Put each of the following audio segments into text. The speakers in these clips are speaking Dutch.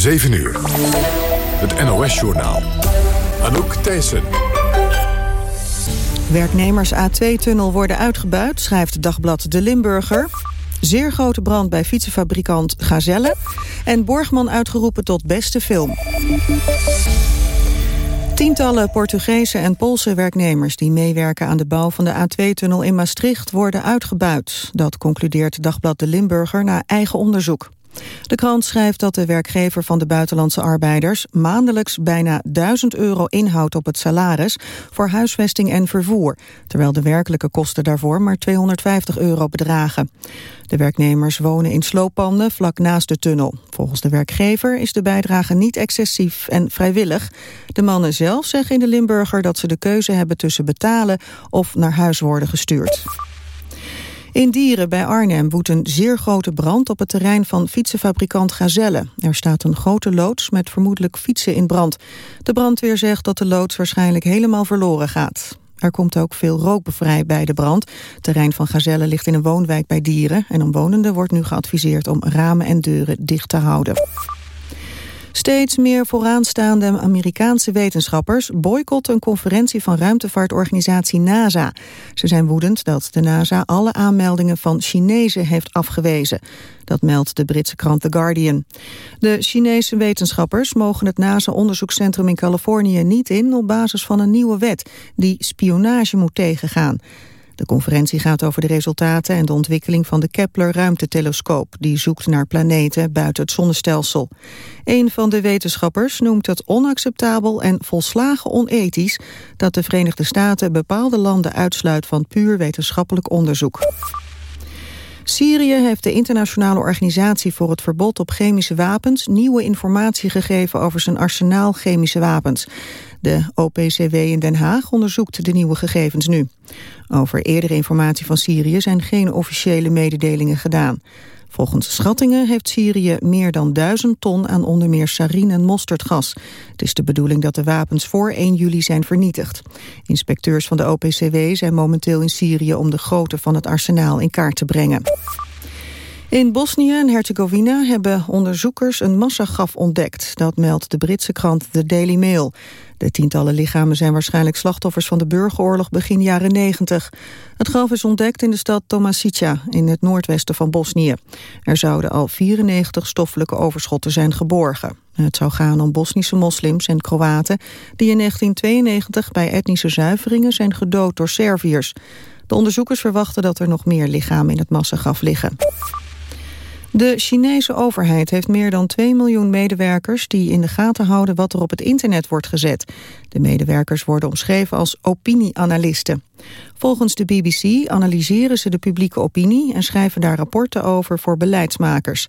7 uur. Het NOS-journaal. Anouk Thijssen. Werknemers A2-tunnel worden uitgebuit, schrijft dagblad De Limburger. Zeer grote brand bij fietsenfabrikant Gazelle. En Borgman uitgeroepen tot beste film. Tientallen Portugese en Poolse werknemers die meewerken aan de bouw van de A2-tunnel in Maastricht worden uitgebuit. Dat concludeert Dagblad De Limburger na eigen onderzoek. De krant schrijft dat de werkgever van de buitenlandse arbeiders maandelijks bijna 1000 euro inhoudt op het salaris voor huisvesting en vervoer, terwijl de werkelijke kosten daarvoor maar 250 euro bedragen. De werknemers wonen in slooppanden vlak naast de tunnel. Volgens de werkgever is de bijdrage niet excessief en vrijwillig. De mannen zelf zeggen in de Limburger dat ze de keuze hebben tussen betalen of naar huis worden gestuurd. In Dieren bij Arnhem woedt een zeer grote brand op het terrein van fietsenfabrikant Gazelle. Er staat een grote loods met vermoedelijk fietsen in brand. De brandweer zegt dat de loods waarschijnlijk helemaal verloren gaat. Er komt ook veel rook vrij bij de brand. Het terrein van Gazelle ligt in een woonwijk bij Dieren... en omwonenden wordt nu geadviseerd om ramen en deuren dicht te houden. Steeds meer vooraanstaande Amerikaanse wetenschappers boycotten een conferentie van ruimtevaartorganisatie NASA. Ze zijn woedend dat de NASA alle aanmeldingen van Chinezen heeft afgewezen. Dat meldt de Britse krant The Guardian. De Chinese wetenschappers mogen het NASA-onderzoekscentrum in Californië niet in op basis van een nieuwe wet die spionage moet tegengaan. De conferentie gaat over de resultaten en de ontwikkeling van de Kepler-ruimtetelescoop... die zoekt naar planeten buiten het zonnestelsel. Een van de wetenschappers noemt het onacceptabel en volslagen onethisch... dat de Verenigde Staten bepaalde landen uitsluit van puur wetenschappelijk onderzoek. Syrië heeft de internationale organisatie voor het verbod op chemische wapens nieuwe informatie gegeven over zijn arsenaal chemische wapens. De OPCW in Den Haag onderzoekt de nieuwe gegevens nu. Over eerdere informatie van Syrië zijn geen officiële mededelingen gedaan. Volgens schattingen heeft Syrië meer dan duizend ton aan onder meer sarin en mosterdgas. Het is de bedoeling dat de wapens voor 1 juli zijn vernietigd. Inspecteurs van de OPCW zijn momenteel in Syrië om de grootte van het arsenaal in kaart te brengen. In Bosnië en Herzegovina hebben onderzoekers een massagaf ontdekt. Dat meldt de Britse krant The Daily Mail. De tientallen lichamen zijn waarschijnlijk slachtoffers van de burgeroorlog begin jaren 90. Het graf is ontdekt in de stad Tomasica in het noordwesten van Bosnië. Er zouden al 94 stoffelijke overschotten zijn geborgen. Het zou gaan om Bosnische moslims en Kroaten... die in 1992 bij etnische zuiveringen zijn gedood door Serviërs. De onderzoekers verwachten dat er nog meer lichamen in het massagraf liggen. De Chinese overheid heeft meer dan 2 miljoen medewerkers die in de gaten houden wat er op het internet wordt gezet. De medewerkers worden omschreven als opinieanalisten. Volgens de BBC analyseren ze de publieke opinie en schrijven daar rapporten over voor beleidsmakers.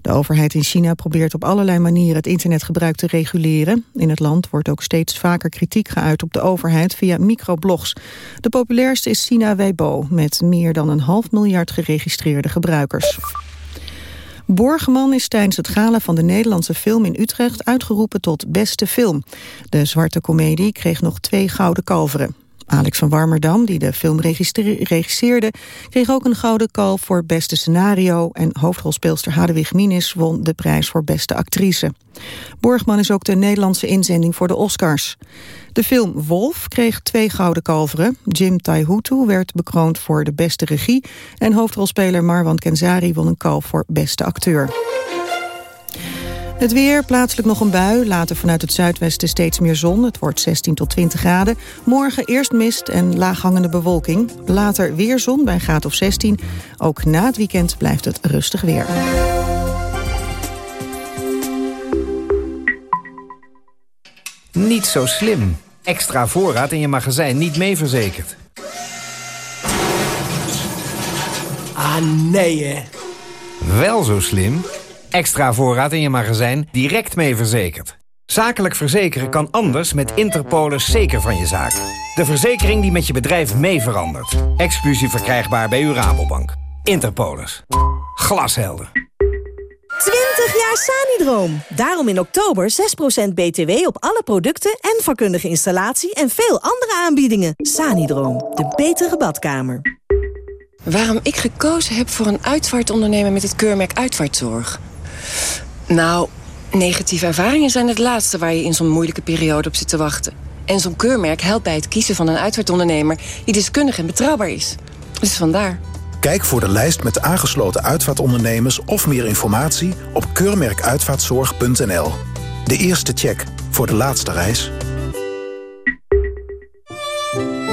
De overheid in China probeert op allerlei manieren het internetgebruik te reguleren. In het land wordt ook steeds vaker kritiek geuit op de overheid via microblogs. De populairste is China Weibo met meer dan een half miljard geregistreerde gebruikers. Borgman is tijdens het gala van de Nederlandse film in Utrecht uitgeroepen tot beste film. De zwarte komedie kreeg nog twee gouden kalveren. Alex van Warmerdam, die de film regisseerde, kreeg ook een gouden kalf voor beste scenario en hoofdrolspeelster Hadewig Minis won de prijs voor beste actrice. Borgman is ook de Nederlandse inzending voor de Oscars. De film Wolf kreeg twee gouden kalveren. Jim Taihutu werd bekroond voor de beste regie... en hoofdrolspeler Marwan Kenzari won een kalf voor beste acteur. Het weer, plaatselijk nog een bui, later vanuit het zuidwesten steeds meer zon. Het wordt 16 tot 20 graden. Morgen eerst mist en laaghangende bewolking. Later weer zon bij graad of 16. Ook na het weekend blijft het rustig weer. Niet zo slim. Extra voorraad in je magazijn niet mee verzekerd. Ah, nee hè. Wel zo slim. Extra voorraad in je magazijn direct mee verzekerd. Zakelijk verzekeren kan anders met Interpolis zeker van je zaak. De verzekering die met je bedrijf mee verandert. Exclusief verkrijgbaar bij uw Rabobank. Interpolis. Glashelder. 20 jaar Sanidroom. Daarom in oktober 6% BTW op alle producten en vakkundige installatie en veel andere aanbiedingen. Sanidroom, de betere badkamer. Waarom ik gekozen heb voor een uitvaartondernemer met het keurmerk Uitvaartzorg? Nou, Negatieve ervaringen zijn het laatste waar je in zo'n moeilijke periode op zit te wachten. En zo'n keurmerk helpt bij het kiezen van een uitvaartondernemer die deskundig en betrouwbaar is. Dus vandaar. Kijk voor de lijst met aangesloten uitvaartondernemers of meer informatie op keurmerkuitvaartzorg.nl. De eerste check voor de laatste reis.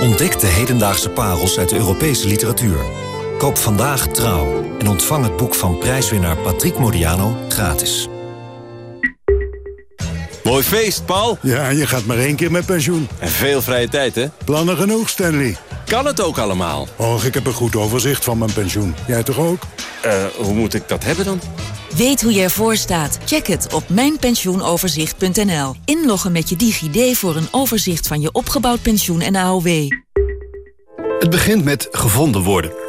Ontdek de hedendaagse parels uit de Europese literatuur. Koop vandaag Trouw en ontvang het boek van prijswinnaar Patrick Modiano gratis. Mooi feest, Paul. Ja, je gaat maar één keer met pensioen. En veel vrije tijd, hè? Plannen genoeg, Stanley. Kan het ook allemaal? Och, ik heb een goed overzicht van mijn pensioen. Jij toch ook? Eh, hoe moet ik dat hebben dan? Weet hoe je ervoor staat? Check het op mijnpensioenoverzicht.nl. Inloggen met je DigiD voor een overzicht van je opgebouwd pensioen en AOW. Het begint met gevonden worden.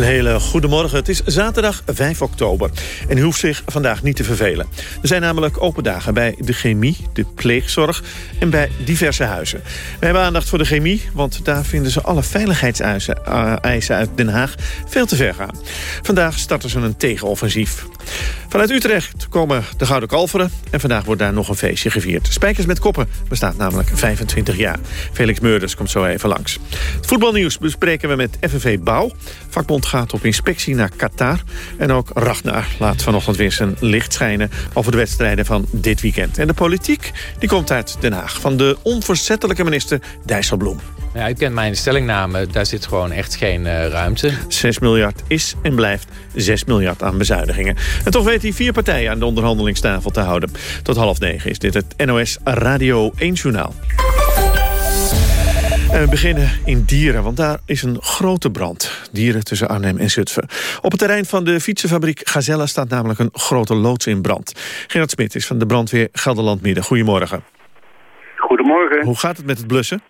Een hele goede morgen. Het is zaterdag 5 oktober. En u hoeft zich vandaag niet te vervelen. Er zijn namelijk open dagen bij de chemie, de pleegzorg en bij diverse huizen. We hebben aandacht voor de chemie, want daar vinden ze alle veiligheidseisen uh, uit Den Haag veel te ver gaan. Vandaag starten ze een tegenoffensief. Vanuit Utrecht komen de Gouden Kalveren en vandaag wordt daar nog een feestje gevierd. Spijkers met Koppen bestaat namelijk 25 jaar. Felix Meurders komt zo even langs. Het voetbalnieuws bespreken we met FNV Bouw. Vakbond gaat op inspectie naar Qatar. En ook Ragnar laat vanochtend weer zijn licht schijnen... over de wedstrijden van dit weekend. En de politiek die komt uit Den Haag. Van de onverzettelijke minister Dijsselbloem. Ja, u kent mijn stellingname, daar zit gewoon echt geen uh, ruimte. 6 miljard is en blijft 6 miljard aan bezuinigingen. En toch weet hij vier partijen aan de onderhandelingstafel te houden. Tot half negen is dit het NOS Radio 1 Journaal. En we beginnen in Dieren, want daar is een grote brand. Dieren tussen Arnhem en Zutphen. Op het terrein van de fietsenfabriek Gazella staat namelijk een grote loods in brand. Gerard Smit is van de brandweer Gelderland Midden. Goedemorgen. Goedemorgen. Hoe gaat het met het blussen?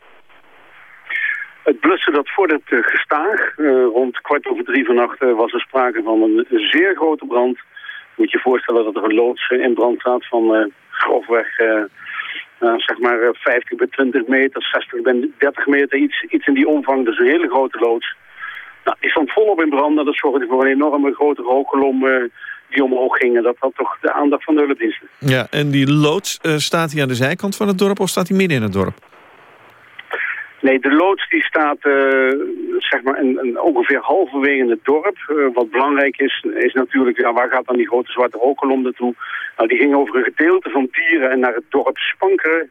Het blussen dat vordert uh, gestaag. Uh, rond kwart over drie vannacht uh, was er sprake van een zeer grote brand. Moet je je voorstellen dat er een loods in brand staat van grofweg zeg maar 50 bij 20 meter, 60 bij 30 meter, iets, iets in die omvang. Dus een hele grote loods. Nou, die stond volop in brand en dat zorgde voor een enorme grote rookkolom die omhoog gingen. Dat had toch de aandacht van de hulpdiensten. Ja, en die loods, staat hij aan de zijkant van het dorp of staat hij midden in het dorp? Nee, de loods die staat uh, zeg maar een, ongeveer halverwege het dorp. Uh, wat belangrijk is, is natuurlijk, ja, waar gaat dan die grote zwarte rookkolom naartoe? Nou, die ging over een gedeelte van Dieren en naar het dorp Spankeren.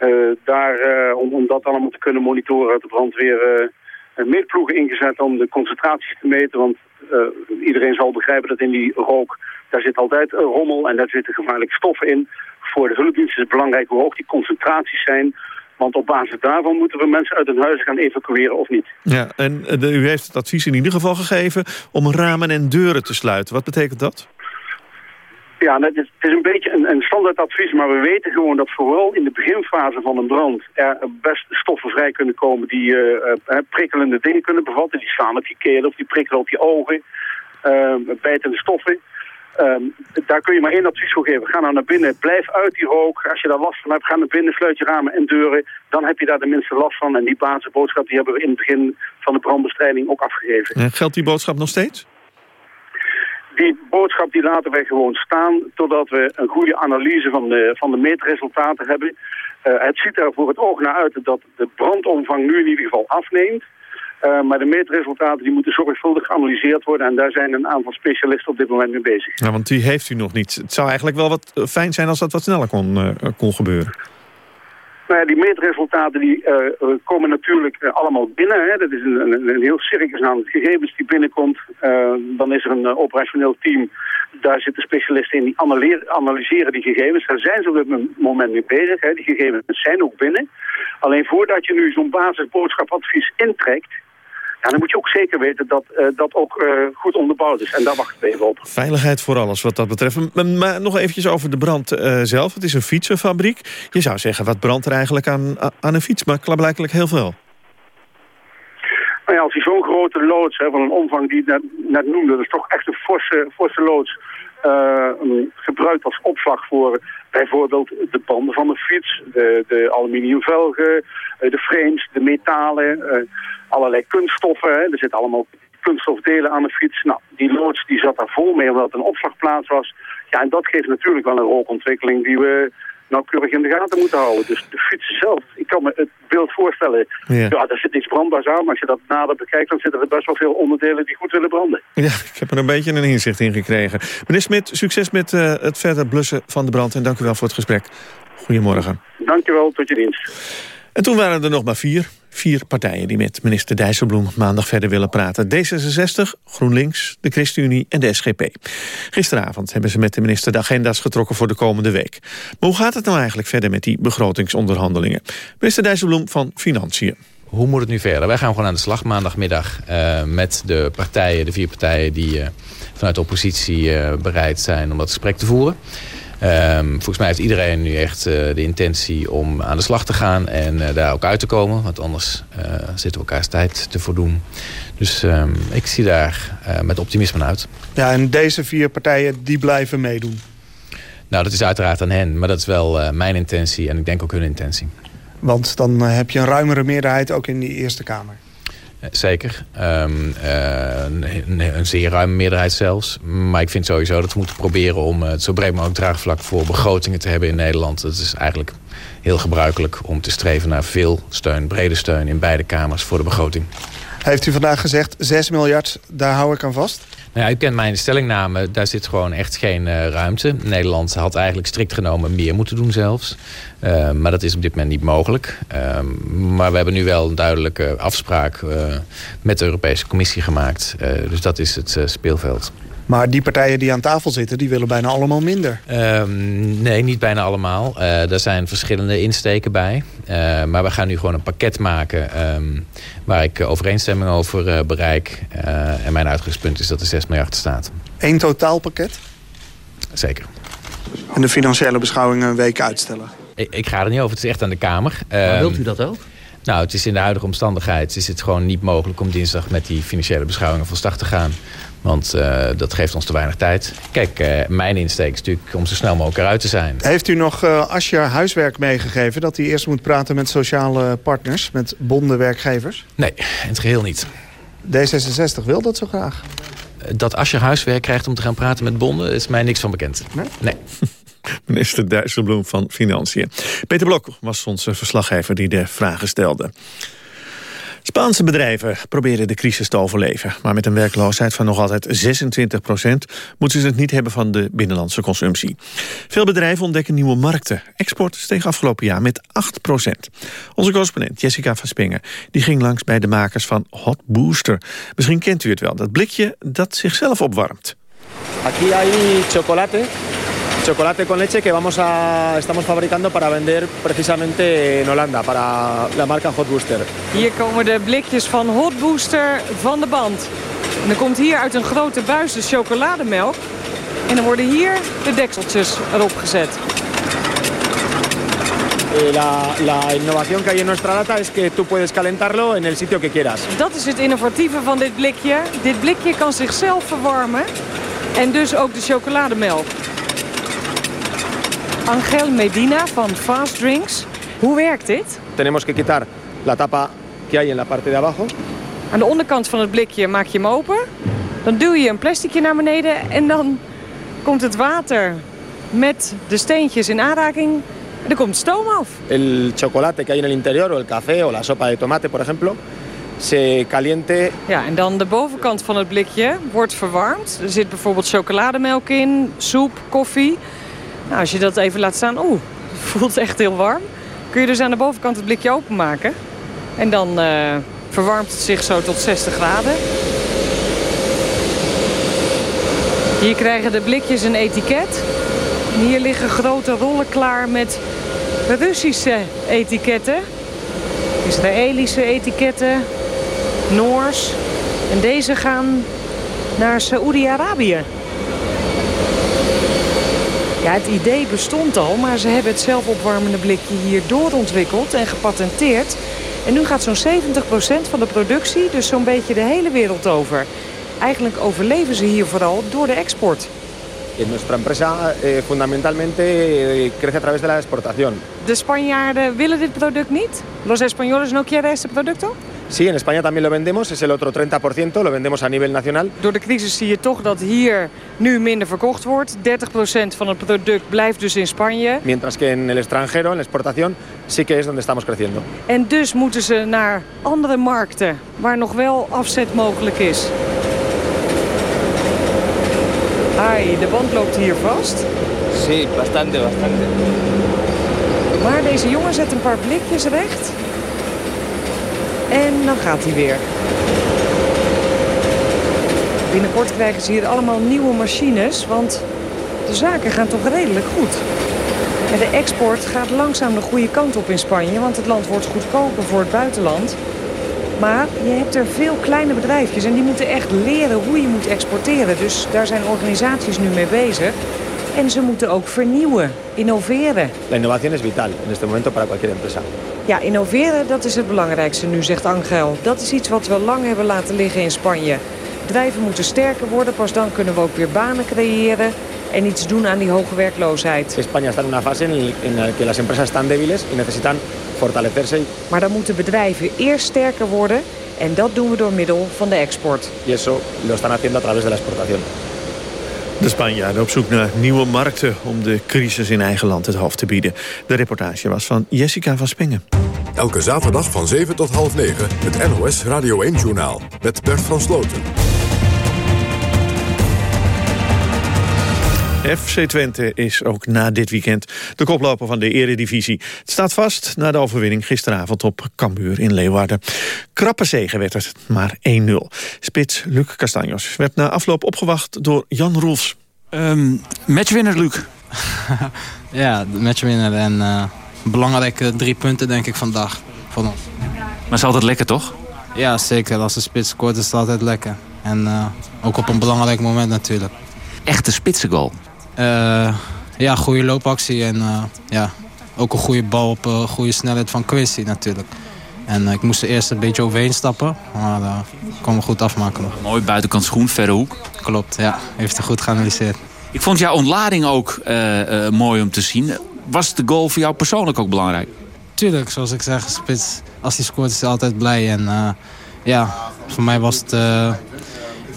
Uh, daar, om, om dat allemaal te kunnen monitoren, had de brandweer meetploegen ingezet om de concentraties te meten. Want iedereen zal begrijpen dat in die rook, daar zit altijd rommel en daar zitten gevaarlijke stoffen in. Voor de hulpdiensten is het belangrijk hoe hoog die concentraties zijn want op basis daarvan moeten we mensen uit hun huizen gaan evacueren of niet. Ja, en de, u heeft het advies in ieder geval gegeven om ramen en deuren te sluiten. Wat betekent dat? Ja, het is, het is een beetje een, een standaard advies, maar we weten gewoon dat vooral in de beginfase van een brand er best stoffen vrij kunnen komen die uh, uh, prikkelende dingen kunnen bevatten. Die slaan op je keel of die prikkelen op je ogen, uh, bijtende stoffen. Um, daar kun je maar één advies voor geven. Ga nou naar binnen, blijf uit die rook. Als je daar last van hebt, ga naar binnen, sluit je ramen en deuren. Dan heb je daar de minste last van. En die basisboodschap die hebben we in het begin van de brandbestrijding ook afgegeven. En geldt die boodschap nog steeds? Die boodschap die laten wij gewoon staan totdat we een goede analyse van de, van de meetresultaten hebben. Uh, het ziet er voor het oog naar uit dat de brandomvang nu in ieder geval afneemt. Uh, maar de meetresultaten die moeten zorgvuldig geanalyseerd worden. En daar zijn een aantal specialisten op dit moment mee bezig. Ja, want die heeft u nog niet. Het zou eigenlijk wel wat eh, fijn zijn als dat wat sneller kon, uh, kon gebeuren. Nou ja, die meetresultaten die, uh, komen natuurlijk allemaal binnen. Hè. Dat is een, een, een heel circus aan gegevens die binnenkomt. dan is er een operationeel team. Daar zitten specialisten in die analyseren die gegevens. Daar zijn ze op dit moment mee bezig. Hè. Die gegevens zijn ook binnen. Alleen voordat je nu zo'n basisboodschapadvies intrekt ja, dan moet je ook zeker weten dat dat ook goed onderbouwd is. En daar wachten we even op. Veiligheid voor alles wat dat betreft. Maar, maar nog eventjes over de brand zelf. Het is een fietsenfabriek. Je zou zeggen, wat brandt er eigenlijk aan, aan een fiets? Maar blijkbaar heel veel. Nou ja, als hij zo'n grote loods, hè, van een omvang die ik net, net noemde, dat is toch echt een forse, forse loods, gebruikt als opslag voor bijvoorbeeld de banden van de fiets, de, de aluminium velgen, eh, de frames, de metalen, uh, allerlei kunststoffen. Hè. Er zitten allemaal kunststofdelen aan de fiets. Nou, die loods die zat daar vol mee omdat het een opslagplaats was. Ja, en dat geeft natuurlijk wel een rookontwikkeling die we nauwkeurig in de gaten moeten houden. Dus de fiets zelf, ik kan me het beeld voorstellen. Ja. ja, daar zit iets brandbaars aan, maar als je dat nader bekijkt... dan zitten er best wel veel onderdelen die goed willen branden. Ja, ik heb er een beetje een inzicht in gekregen. Meneer Smit, succes met uh, het verder blussen van de brand... en dank u wel voor het gesprek. Goedemorgen. Dank u wel, tot je dienst. En toen waren er nog maar vier. Vier partijen die met minister Dijsselbloem maandag verder willen praten. D66, GroenLinks, de ChristenUnie en de SGP. Gisteravond hebben ze met de minister de agenda's getrokken voor de komende week. Maar hoe gaat het nou eigenlijk verder met die begrotingsonderhandelingen? Minister Dijsselbloem van Financiën. Hoe moet het nu verder? Wij gaan gewoon aan de slag maandagmiddag uh, met de partijen, de vier partijen die uh, vanuit de oppositie uh, bereid zijn om dat gesprek te voeren. Um, volgens mij heeft iedereen nu echt uh, de intentie om aan de slag te gaan en uh, daar ook uit te komen. Want anders uh, zitten we elkaars tijd te voldoen. Dus um, ik zie daar met optimisme naar uit. Ja, en deze vier partijen die blijven meedoen? Nou, dat is uiteraard aan hen. Maar dat is wel mijn intentie en ik denk ook hun intentie. Want dan heb je een ruimere meerderheid ook in die Eerste Kamer. Zeker. Um, uh, een, een, zeer ruime meerderheid zelfs. Maar ik vind sowieso dat we moeten proberen om het zo breed mogelijk draagvlak voor begrotingen te hebben in Nederland. Dat is eigenlijk heel gebruikelijk om te streven naar veel steun, brede steun in beide kamers voor de begroting. Heeft u vandaag gezegd 6 miljard, daar hou ik aan vast? Nou ja, u kent mijn stellingname, daar zit gewoon echt geen uh, ruimte. Nederland had eigenlijk strikt genomen meer moeten doen zelfs. Uh, maar dat is op dit moment niet mogelijk. Uh, maar we hebben nu wel een duidelijke afspraak uh, met de Europese Commissie gemaakt. dus dat is het speelveld. Maar die partijen die aan tafel zitten, die willen bijna allemaal minder. Um, nee, niet bijna allemaal. Uh, er zijn verschillende insteken bij. Uh, maar we gaan nu gewoon een pakket maken... Um, waar ik overeenstemming over uh, bereik. en mijn uitgangspunt is dat er 6 miljard staat. Eén totaalpakket? Zeker. En de financiële beschouwingen een week uitstellen? Ik, ik, ga er niet over, het is echt aan de Kamer. Maar wilt u dat ook? Nou, het is in de huidige omstandigheid is het gewoon niet mogelijk om dinsdag met die financiële beschouwingen van start te gaan. Want uh, dat geeft ons te weinig tijd. Kijk, uh, mijn insteek is natuurlijk om zo snel mogelijk eruit te zijn. Heeft u nog uh, Asja huiswerk meegegeven... dat hij eerst moet praten met sociale partners, met bonden werkgevers? Nee, in het geheel niet. D66 wil dat zo graag? Dat Asja huiswerk krijgt om te gaan praten met bonden... is mij niks van bekend. Nee? Nee. Minister Dijsselbloem van Financiën. Peter Blok was onze verslaggever die de vragen stelde. Spaanse bedrijven proberen de crisis te overleven. Maar met een werkloosheid van nog altijd 26 procent... moeten ze het niet hebben van de binnenlandse consumptie. Veel bedrijven ontdekken nieuwe markten. Export steeg afgelopen jaar met 8 procent. Onze correspondent Jessica van Spingen die ging langs bij de makers van Hot Booster. Misschien kent u het wel, dat blikje dat zichzelf opwarmt. Aquí hay chocolate chocolate con leche que vamos a, estamos fabricando para vender precisamente en Holanda, para la marca Hot Booster. Hier komen de blikjes van Hot Booster van de band. En er komt hier uit een grote buis de chocolademelk. En dan worden hier de dekseltjes erop gezet. Eh, la, la innovación que hay en nuestra lata es que tú puedes calentarlo en el sitio que quieras. Dat is het innovatieve van dit blikje. Dit blikje kan zichzelf verwarmen. En dus ook de chocolademelk. Angel Medina van Fast Drinks. Hoe werkt dit? Tenemos que quitar la tapa que hay en la parte de abajo. Aan de onderkant van het blikje maak je hem open. Dan duw je een plasticje naar beneden en dan komt het water met de steentjes in aanraking. En er komt stoom af. El chocolate que hay en el interior, o el café, o la sopa de tomate, por ejemplo, se caliente. Ja, en dan de bovenkant van het blikje wordt verwarmd. Er zit bijvoorbeeld chocolademelk in, soep, koffie. Nou, als je dat even laat staan, oeh, het voelt echt heel warm. Kun je dus aan de bovenkant het blikje openmaken. En dan uh, verwarmt het zich zo tot 60 graden. Hier krijgen de blikjes een etiket. En hier liggen grote rollen klaar met Russische etiketten. Israëlische etiketten. Noors. En deze gaan naar Saoedi-Arabië. Ja, het idee bestond al, maar ze hebben het zelfopwarmende blikje hier doorontwikkeld en gepatenteerd. En nu gaat zo'n 70% van de productie dus zo'n beetje de hele wereld over. Eigenlijk overleven ze hier vooral door de export. Nuestra empresa eh, fundamentalmente eh, crece a través de la exportación. De Spanjaarden willen dit product niet? Los españoles no quieren este producto? Sí, en España también lo vendemos, es el otro 30%, lo vendemos a nivel nacional. Door de crisis zie je toch dat hier nu minder verkocht wordt. 30% van het product blijft dus in Spanje. Mientras que en el extranjero, en la exportación, sí que es donde estamos creciendo. En dus moeten ze naar andere markten waar nog wel afzet mogelijk is. Ai, de band loopt hier vast. Sí, bastante, bastante. Maar deze jongen zet een paar blikjes recht. En dan gaat hij weer. Binnenkort krijgen ze hier allemaal nieuwe machines, want de zaken gaan toch redelijk goed. En de export gaat langzaam de goede kant op in Spanje, want het land wordt goedkoper voor het buitenland. Maar je hebt er veel kleine bedrijfjes en die moeten echt leren hoe je moet exporteren. Dus daar zijn organisaties nu mee bezig. En ze moeten ook vernieuwen, innoveren. La innovación es vital en este momento para cualquier empresa. Ja, innoveren, dat is het belangrijkste nu, zegt Angel. Dat is iets wat we lang hebben laten liggen in Spanje. Bedrijven moeten sterker worden, pas dan kunnen we ook weer banen creëren... en iets doen aan die hoge werkloosheid. España está en una fase la que las empresas están débiles y necesitan fortalecerse. Maar dan moeten bedrijven eerst sterker worden... en dat doen we door middel van de export. Y eso lo están haciendo a través de la exportación. De Spanjaarden op zoek naar nieuwe markten om de crisis in eigen land het hoofd te bieden. De reportage was van Jessica van Spengen. Elke zaterdag van 7 tot half 9 het NOS Radio 1-journaal met Bert van Sloten. FC Twente is ook na dit weekend de koploper van de eredivisie. Het staat vast na de overwinning gisteravond op Cambuur in Leeuwarden. Krappe zegen werd het, maar 1-0. Spits Luc Castanjos werd na afloop opgewacht door Jan Roels. Um, matchwinner, Luc. ja, de matchwinner en uh, belangrijke drie punten denk ik vandaag van ons. Maar is altijd lekker, toch? Ja, zeker. Als de spits scoort is het altijd lekker. En uh, ook op een belangrijk moment natuurlijk. Echte spitsengoal? Uh, ja, goede loopactie en uh, ja, ook een goede bal op uh, goede snelheid van Quincy natuurlijk. En ik moest er eerst een beetje overheen stappen, maar uh, kon me goed afmaken nog. Mooi buitenkant schoen, verre hoek. Klopt, ja. Heeft het goed geanalyseerd. Ik vond jouw ontlading ook mooi om te zien. Was de goal voor jou persoonlijk ook belangrijk? Tuurlijk, zoals ik zeg, spits, als hij scoort is hij altijd blij. En ja, voor mij was het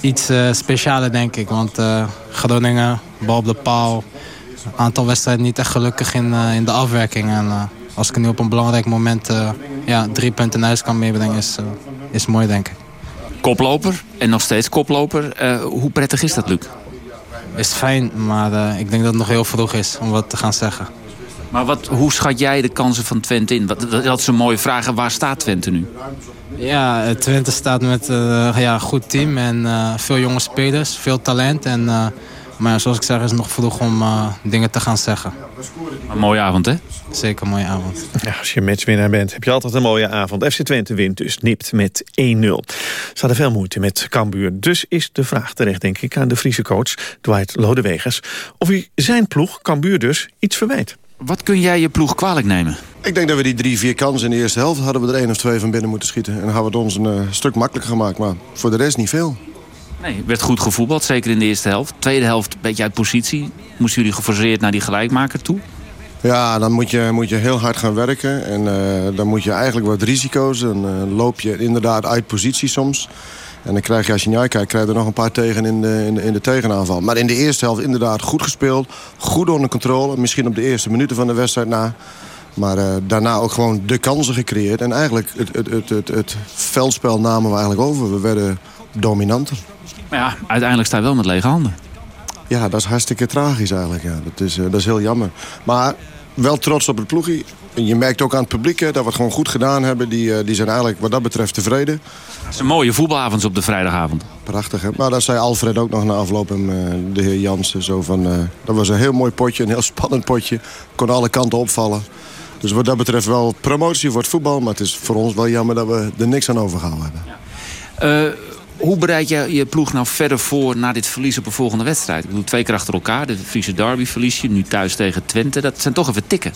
iets uh, specialer, denk ik. Want uh, Groningen, bal op de paal. Een aantal wedstrijden niet echt gelukkig in, uh, in de afwerking. En als ik nu op een belangrijk moment ja, drie punten naar huis kan meebrengen, is, is mooi, denk ik. Koploper en nog steeds koploper. hoe prettig is dat, Luc? Is fijn, maar ik denk dat het nog heel vroeg is om wat te gaan zeggen. Maar wat, hoe schat jij de kansen van Twente in? Dat, dat is een mooie vraag. Waar staat Twente nu? Ja, Twente staat met uh, ja, een goed team en uh, veel jonge spelers, veel talent. En, uh, maar zoals ik zeg, is het nog vroeg om dingen te gaan zeggen. Een mooie avond, hè? Zeker een mooie avond. Ja, als je matchwinnaar bent, heb je altijd een mooie avond. FC Twente wint dus nipt met 1-0. Ze hadden veel moeite met Cambuur. Dus is de vraag terecht, denk ik, aan de Friese coach Dwight Lodewegers... of hij zijn ploeg, Cambuur dus, iets verwijt. Wat kun jij je ploeg kwalijk nemen? Ik denk dat we die drie, vier kansen in de eerste helft... hadden we er één of twee van binnen moeten schieten. En dan hadden we het ons een uh, stuk makkelijker gemaakt. Maar voor de rest niet veel. Nee, werd goed gevoetbald, zeker in de eerste helft. Tweede helft een beetje uit positie. Moesten jullie geforceerd naar die gelijkmaker toe? Ja, dan moet je, moet je heel hard gaan werken. En uh, dan moet je eigenlijk wat risico's. En uh, loop je inderdaad uit positie soms. En dan krijg je, als je naar kijkt, krijg je er nog een paar tegen in de, in, de, in de tegenaanval. Maar in de eerste helft inderdaad goed gespeeld. Goed onder controle. Misschien op de eerste minuten van de wedstrijd na. Maar uh, daarna ook gewoon de kansen gecreëerd. En eigenlijk het, het, het, het, het veldspel namen we eigenlijk over. We werden dominanter. Maar ja, uiteindelijk sta je wel met lege handen. Ja, dat is hartstikke tragisch eigenlijk. Ja. Dat, is, uh, dat is heel jammer. Maar wel trots op het ploegie. Je merkt ook aan het publiek hè, dat we het gewoon goed gedaan hebben. Die, uh, die zijn eigenlijk wat dat betreft tevreden. Het is een mooie voetbalavond op de vrijdagavond. Prachtig, hè? Maar dat zei Alfred ook nog na afloop en uh, de heer Jansen. Zo van, uh, dat was een heel mooi potje, een heel spannend potje. Kon alle kanten opvallen. Dus wat dat betreft wel promotie voor het voetbal. Maar het is voor ons wel jammer dat we er niks aan overgehouden hebben. Ja. Eh, hoe bereid je je ploeg nou verder voor na dit verlies op een volgende wedstrijd? Ik bedoel, twee keer achter elkaar. De Friese derby verlies je, nu thuis tegen Twente. Dat zijn toch even tikken.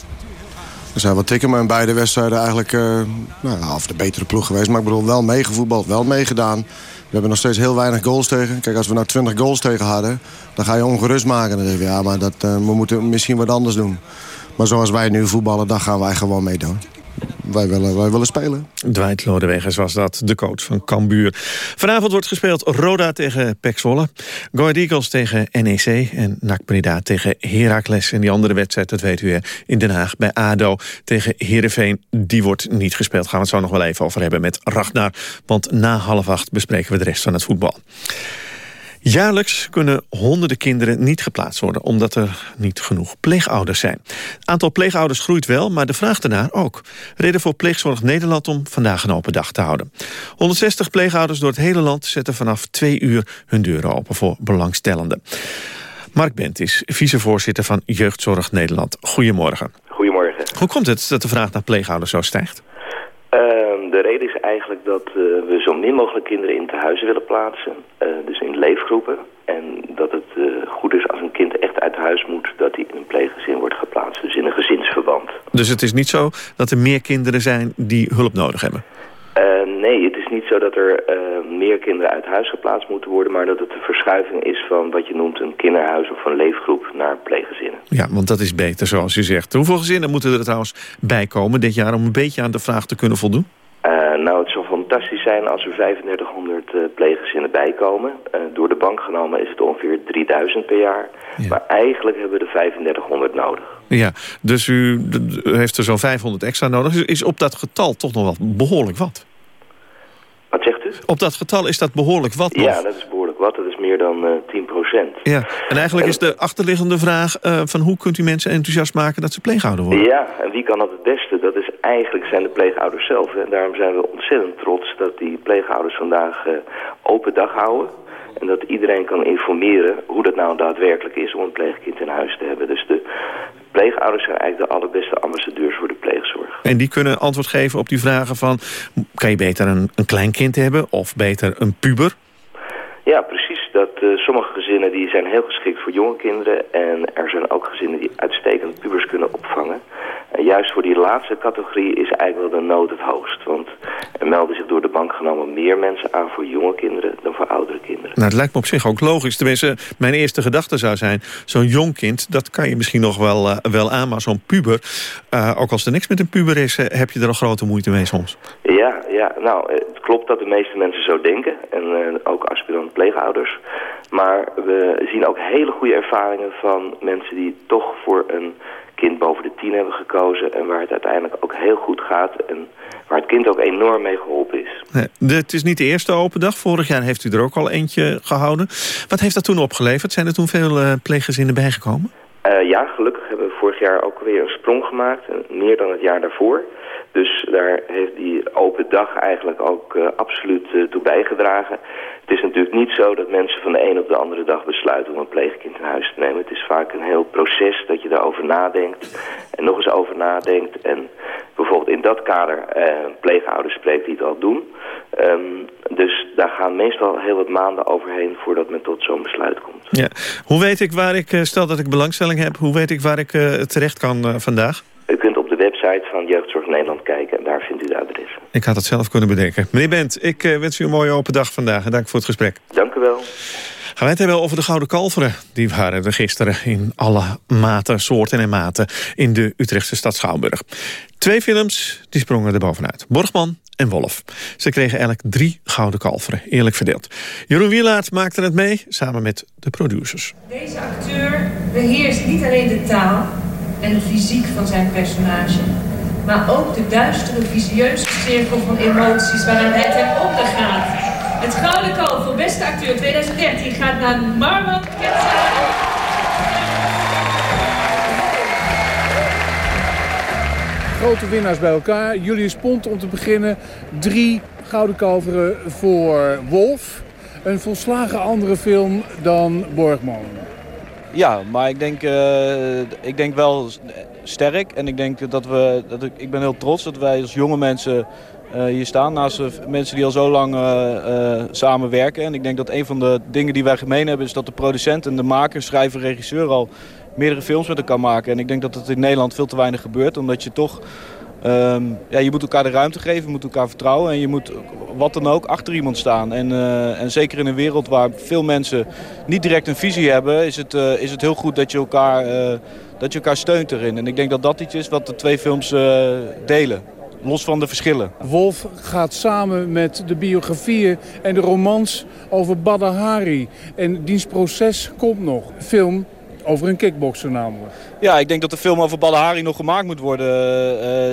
Er zijn wat tikken, maar in beide wedstrijden eigenlijk uh, nou, half de betere ploeg geweest. Maar ik bedoel, wel meegevoetbald, wel meegedaan. We hebben nog steeds heel weinig goals tegen. Kijk, als we nou 20 goals tegen hadden, dan ga je ongerust maken. Dan denk je, ja, maar dat, uh, we moeten misschien wat anders doen. Maar zoals wij nu voetballen, dan gaan wij gewoon meedoen wij willen, wij willen spelen. Dwight Lodewegers was dat, de coach van Cambuur. Vanavond wordt gespeeld Roda tegen Pek Zwolle. Eagles tegen NEC en NAC Breda tegen Heracles. En die andere wedstrijd, dat weet u in Den Haag bij ADO tegen Heerenveen. Die wordt niet gespeeld. Gaan we het zo nog wel even over hebben met Ragnar. Want na half acht bespreken we de rest van het voetbal. Jaarlijks kunnen honderden kinderen niet geplaatst worden... omdat er niet genoeg pleegouders zijn. Het aantal pleegouders groeit wel, maar de vraag daarnaar ook. Reden voor Pleegzorg Nederland om vandaag een open dag te houden. 160 pleegouders door het hele land zetten vanaf twee uur hun deuren open voor belangstellenden. Mark Bent is vicevoorzitter van Jeugdzorg Nederland. Goedemorgen. Goedemorgen. Hoe komt het dat de vraag naar pleegouders zo stijgt? De reden is eigenlijk dat uh, we zo min mogelijk kinderen in tehuizen willen plaatsen. Uh, dus in leefgroepen. En dat het uh, goed is als een kind echt uit huis moet... dat hij in een pleeggezin wordt geplaatst. Dus in een gezinsverband. Dus het is niet zo dat er meer kinderen zijn die hulp nodig hebben? nee, het is niet zo dat er meer kinderen uit huis geplaatst moeten worden... maar dat het een verschuiving is van wat je noemt een kinderhuis of een leefgroep naar pleeggezinnen. Ja, want dat is beter zoals u zegt. Hoeveel gezinnen moeten er trouwens bij komen dit jaar... om een beetje aan de vraag te kunnen voldoen? Nou, het zou fantastisch zijn als er 3500 uh, pleeggezinnen bijkomen. Door de bank genomen is het ongeveer 3000 per jaar. Ja. Maar eigenlijk hebben we de 3500 nodig. Ja, dus u heeft er zo'n 500 extra nodig. Is op dat getal toch nog wel behoorlijk wat? Wat zegt u? Op dat getal is dat behoorlijk wat nog? Ja, dat is behoorlijk wat. Dat is meer dan uh, 10 procent. Ja, en eigenlijk en, is de achterliggende vraag... Uh, van hoe kunt u mensen enthousiast maken dat ze pleegouder worden? Ja, en wie kan dat het beste? Dat is eigenlijk zijn de pleegouders zelf. En daarom zijn we ontzettend trots dat die pleegouders vandaag uh, open dag houden. En dat iedereen kan informeren hoe dat nou daadwerkelijk is om een pleegkind in huis te hebben. Dus de pleegouders zijn eigenlijk de allerbeste ambassadeurs voor de pleegzorg. En die kunnen antwoord geven op die vragen van... kan je beter een, een klein kind hebben of beter een puber? Ja, precies. Dat, uh, sommige gezinnen die zijn heel geschikt voor jonge kinderen. En er zijn ook gezinnen die uitstekend pubers kunnen opvangen. En juist voor die laatste categorie is eigenlijk wel de nood het hoogst. Want er melden zich door de bank genomen meer mensen aan voor jonge kinderen dan voor oudere kinderen. Nou, het lijkt me op zich ook logisch. Tenminste, mijn eerste gedachte zou zijn... zo'n jong kind, dat kan je misschien nog wel, uh, wel aan, maar zo'n puber... Uh, ook als er niks met een puber is, uh, heb je er al grote moeite mee soms. Ja, ja, nou, het klopt dat de meeste mensen zo denken. En ook aspirant pleegouders. Maar we zien ook hele goede ervaringen van mensen die toch voor een kind boven de tien hebben gekozen... en waar het uiteindelijk ook heel goed gaat... en waar het kind ook enorm mee geholpen is. Nee, het is niet de eerste open dag. Vorig jaar heeft u er ook al eentje gehouden. Wat heeft dat toen opgeleverd? Zijn er toen veel uh, pleeggezinnen bijgekomen? Uh, ja, gelukkig hebben we vorig jaar ook weer een sprong gemaakt. Meer dan het jaar daarvoor. Dus daar heeft die open dag eigenlijk ook uh, absoluut uh, toe bijgedragen. Het is natuurlijk niet zo dat mensen van de een op de andere dag besluiten om een pleegkind in huis te nemen. Het is vaak een heel proces dat je daarover nadenkt en nog eens over nadenkt. En bijvoorbeeld in dat kader uh, pleegouders spreekt die het al doen. Um, dus daar gaan meestal heel wat maanden overheen voordat men tot zo'n besluit komt. Ja. Hoe weet ik waar ik, stel dat ik belangstelling heb, hoe weet ik waar ik terecht kan vandaag? U kunt op de website van Jeugdzorg Nederland kijken en daar vindt u de adres. Ik had het zelf kunnen bedenken. Meneer Bent, ik uh, wens u een mooie open dag vandaag en dank voor het gesprek. Dank u wel. Gaan wij het hebben over de Gouden Kalveren. Die waren er gisteren in alle maten, soorten en maten in de Utrechtse stad Schouwburg. Twee films die sprongen er bovenuit. Borgman en Wolf. Ze kregen elk drie Gouden Kalveren, eerlijk verdeeld. Jeroen Wielaert maakte het mee, samen met de producers. Deze acteur beheerst niet alleen de taal en het fysiek van zijn personage... maar ook de duistere, visieuze cirkel van emoties waaraan hij ten onder gaat. Het Gouden Kalf voor beste acteur 2013 gaat naar Marwan Grote winnaars bij elkaar. Julius Pont om te beginnen. Drie Gouden Kalveren voor Wolf. Een volslagen andere film dan Borgman. Ja, maar ik denk, uh, ik denk wel sterk. En ik denk dat we, dat ik, ik ben heel trots dat wij als jonge mensen hier staan. Naast mensen die al zo lang samenwerken. En ik denk dat een van de dingen die wij gemeen hebben... is dat de producent en de maker, schrijver, regisseur al meerdere films met elkaar maken. En ik denk dat het in Nederland veel te weinig gebeurt. Omdat je toch Ehm, ja, je moet elkaar de ruimte geven, je moet elkaar vertrouwen en je moet wat dan ook achter iemand staan. En, uh, en zeker in een wereld waar veel mensen niet direct een visie hebben, is het, uh, is het heel goed dat je, elkaar, uh, dat je elkaar steunt erin. En ik denk dat dat iets is wat de twee films delen. Los van de verschillen. Wolf gaat samen met de biografieën en de romans over Badahari. En diens proces komt nog. Film over een kickbokser namelijk. Ja, ik denk dat de film over Badahari nog gemaakt moet worden.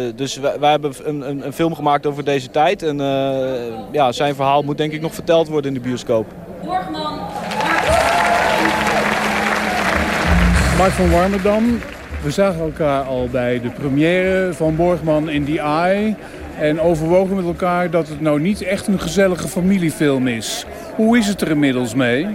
Uh, dus wij, wij hebben een, een, een, film gemaakt over deze tijd. En uh, ja, zijn verhaal moet denk ik nog verteld worden in de bioscoop. Borgman. Mark van Warmerdam, we zagen elkaar al bij de première van Borgman in The Eye. En overwogen met elkaar dat het nou niet echt een gezellige familiefilm is. Hoe is het er inmiddels mee?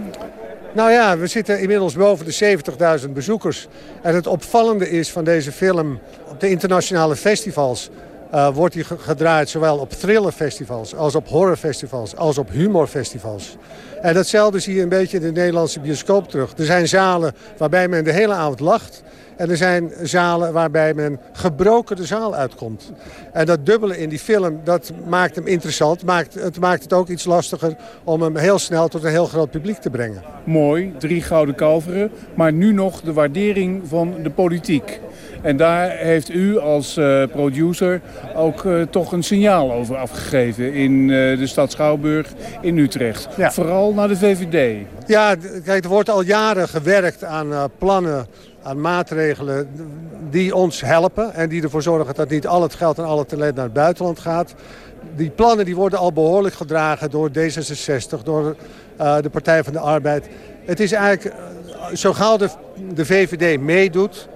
Nou ja, we zitten inmiddels boven de 70.000 bezoekers. En het opvallende is van deze film... op de internationale festivals uh, wordt hij gedraaid... zowel op thrillerfestivals als op horrorfestivals... als op humorfestivals. En datzelfde zie je een beetje in de Nederlandse bioscoop terug. Er zijn zalen waarbij men de hele avond lacht... En er zijn zalen waarbij men gebroken de zaal uitkomt. En dat dubbele in die film, dat maakt hem interessant. Maakt, het maakt het ook iets lastiger om hem heel snel tot een heel groot publiek te brengen. Mooi, drie gouden kalveren. Maar nu nog de waardering van de politiek. En daar heeft u als uh, producer ook uh, toch een signaal over afgegeven in uh, de stad Schouwburg in Utrecht. Ja. Vooral naar de VVD. Ja, kijk, er wordt al jaren gewerkt aan plannen aan maatregelen die ons helpen... en die ervoor zorgen dat niet al het geld en al het talent naar het buitenland gaat. Die plannen die worden al behoorlijk gedragen door D66, door uh, de Partij van de Arbeid. Het is eigenlijk, uh, zo gauw de VVD meedoet,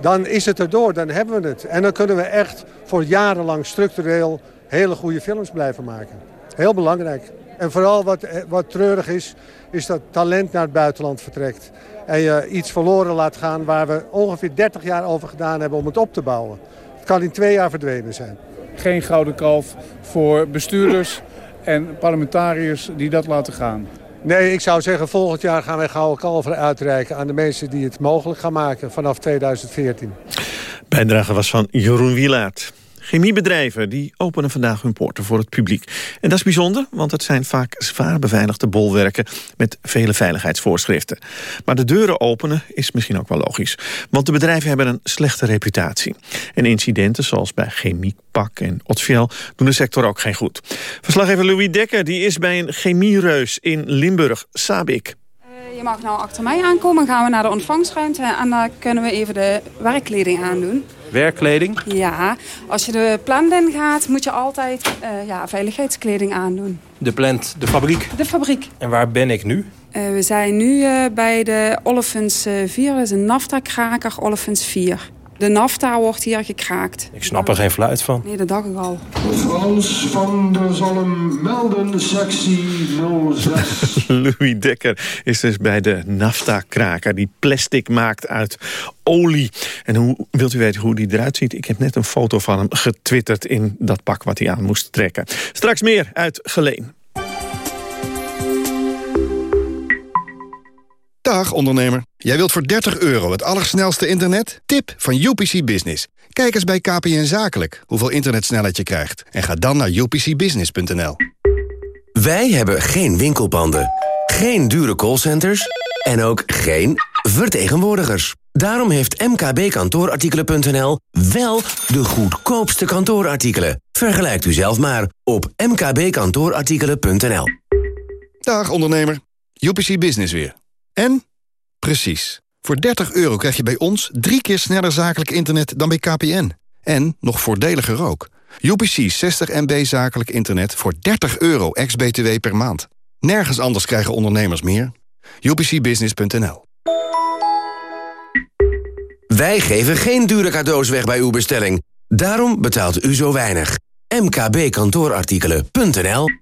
dan is het erdoor, dan hebben we het. En dan kunnen we echt voor jarenlang structureel hele goede films blijven maken. Heel belangrijk. En vooral wat, wat treurig is, is dat talent naar het buitenland vertrekt en je iets verloren laat gaan waar we ongeveer 30 jaar over gedaan hebben om het op te bouwen. Het kan in twee jaar verdwenen zijn. Geen gouden kalf voor bestuurders en parlementariërs die dat laten gaan. Nee, ik zou zeggen volgend jaar gaan wij gouden kalveren uitreiken... aan de mensen die het mogelijk gaan maken vanaf 2014. Bijdrage was van Jeroen Wielaert. Chemiebedrijven die openen vandaag hun poorten voor het publiek. En dat is bijzonder, want het zijn vaak zwaar beveiligde bolwerken... met vele veiligheidsvoorschriften. Maar de deuren openen is misschien ook wel logisch. Want de bedrijven hebben een slechte reputatie. En incidenten zoals bij Chemiepak en Otfiel doen de sector ook geen goed. Verslaggever Louis Dekker die is bij een chemiereus in Limburg, Sabik. Eh, je mag nou achter mij aankomen, gaan we naar de ontvangstruimte... en dan kunnen we even de werkkleding aandoen. Werkkleding? Ja, als je de plant in gaat, moet je altijd uh, ja, veiligheidskleding aandoen. De plant, de fabriek? De fabriek. En waar ben ik nu? Uh, we zijn nu uh, bij de Olefins 4, dat is een NAFTA-kraker Olefins 4. De NAFTA wordt hier gekraakt. Ik snap er geen fluit van. Nee, dat dacht ik al. Frans van der Zalm melden, sectie 06. Louis Dekker is dus bij de NAFTA-kraker... die plastic maakt uit olie. En hoe wilt u weten hoe die eruit ziet? Ik heb net een foto van hem getwitterd in dat pak wat hij aan moest trekken. Straks meer uit Geleen. Dag ondernemer. Jij wilt voor 30 euro het allersnelste internet? Tip van UPC Business. Kijk eens bij KPN Zakelijk hoeveel internetsnelheid je krijgt. En ga dan naar upcbusiness.nl. Wij hebben geen winkelpanden, geen dure callcenters en ook geen vertegenwoordigers. Daarom heeft mkbkantoorartikelen.nl wel de goedkoopste kantoorartikelen. Vergelijkt u zelf maar op mkbkantoorartikelen.nl. Dag ondernemer. UPC Business weer. En? Precies. Voor 30 euro krijg je bij ons drie keer sneller zakelijk internet dan bij KPN. En nog voordeliger ook. UPC 60 MB zakelijk internet voor 30 euro ex-BTW per maand. Nergens anders krijgen ondernemers meer. UPCbusiness.nl Wij geven geen dure cadeaus weg bij uw bestelling. Daarom betaalt u zo weinig. mkbkantoorartikelen.nl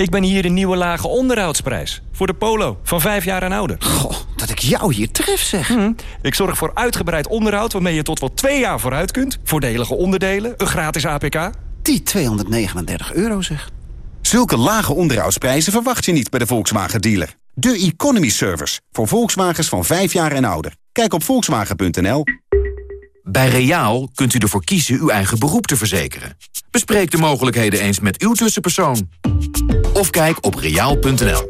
ik ben hier de nieuwe lage onderhoudsprijs. Voor de Polo, van vijf jaar en ouder. Goh, dat ik jou hier tref, zeg. Hm, ik zorg voor uitgebreid onderhoud waarmee je tot wel twee jaar vooruit kunt. Voordelige onderdelen, een gratis APK. Die 239 euro, zeg. Zulke lage onderhoudsprijzen verwacht je niet bij de Volkswagen-dealer. De Economy Service, voor Volkswagens van 5 jaar en ouder. Kijk op volkswagen.nl. Bij Reaal kunt u ervoor kiezen uw eigen beroep te verzekeren. Bespreek de mogelijkheden eens met uw tussenpersoon. Of kijk op reaal.nl.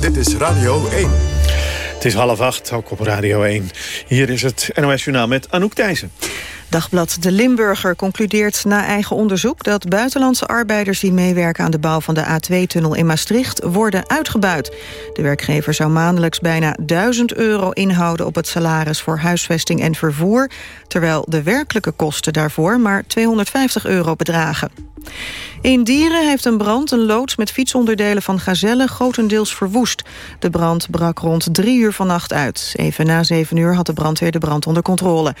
Dit is Radio 1. Het is half acht, ook op Radio 1. Hier is het NOS Journaal met Anouk Thijssen. Dagblad De Limburger concludeert na eigen onderzoek... dat buitenlandse arbeiders die meewerken aan de bouw van de A2-tunnel in Maastricht... worden uitgebuit. De werkgever zou maandelijks bijna 1000 euro inhouden... op het salaris voor huisvesting en vervoer... terwijl de werkelijke kosten daarvoor maar 250 euro bedragen. In Dieren heeft een brand een loods met fietsonderdelen van gazellen grotendeels verwoest. De brand brak rond drie uur vannacht uit. Even na zeven uur had de brandweer de brand onder controle.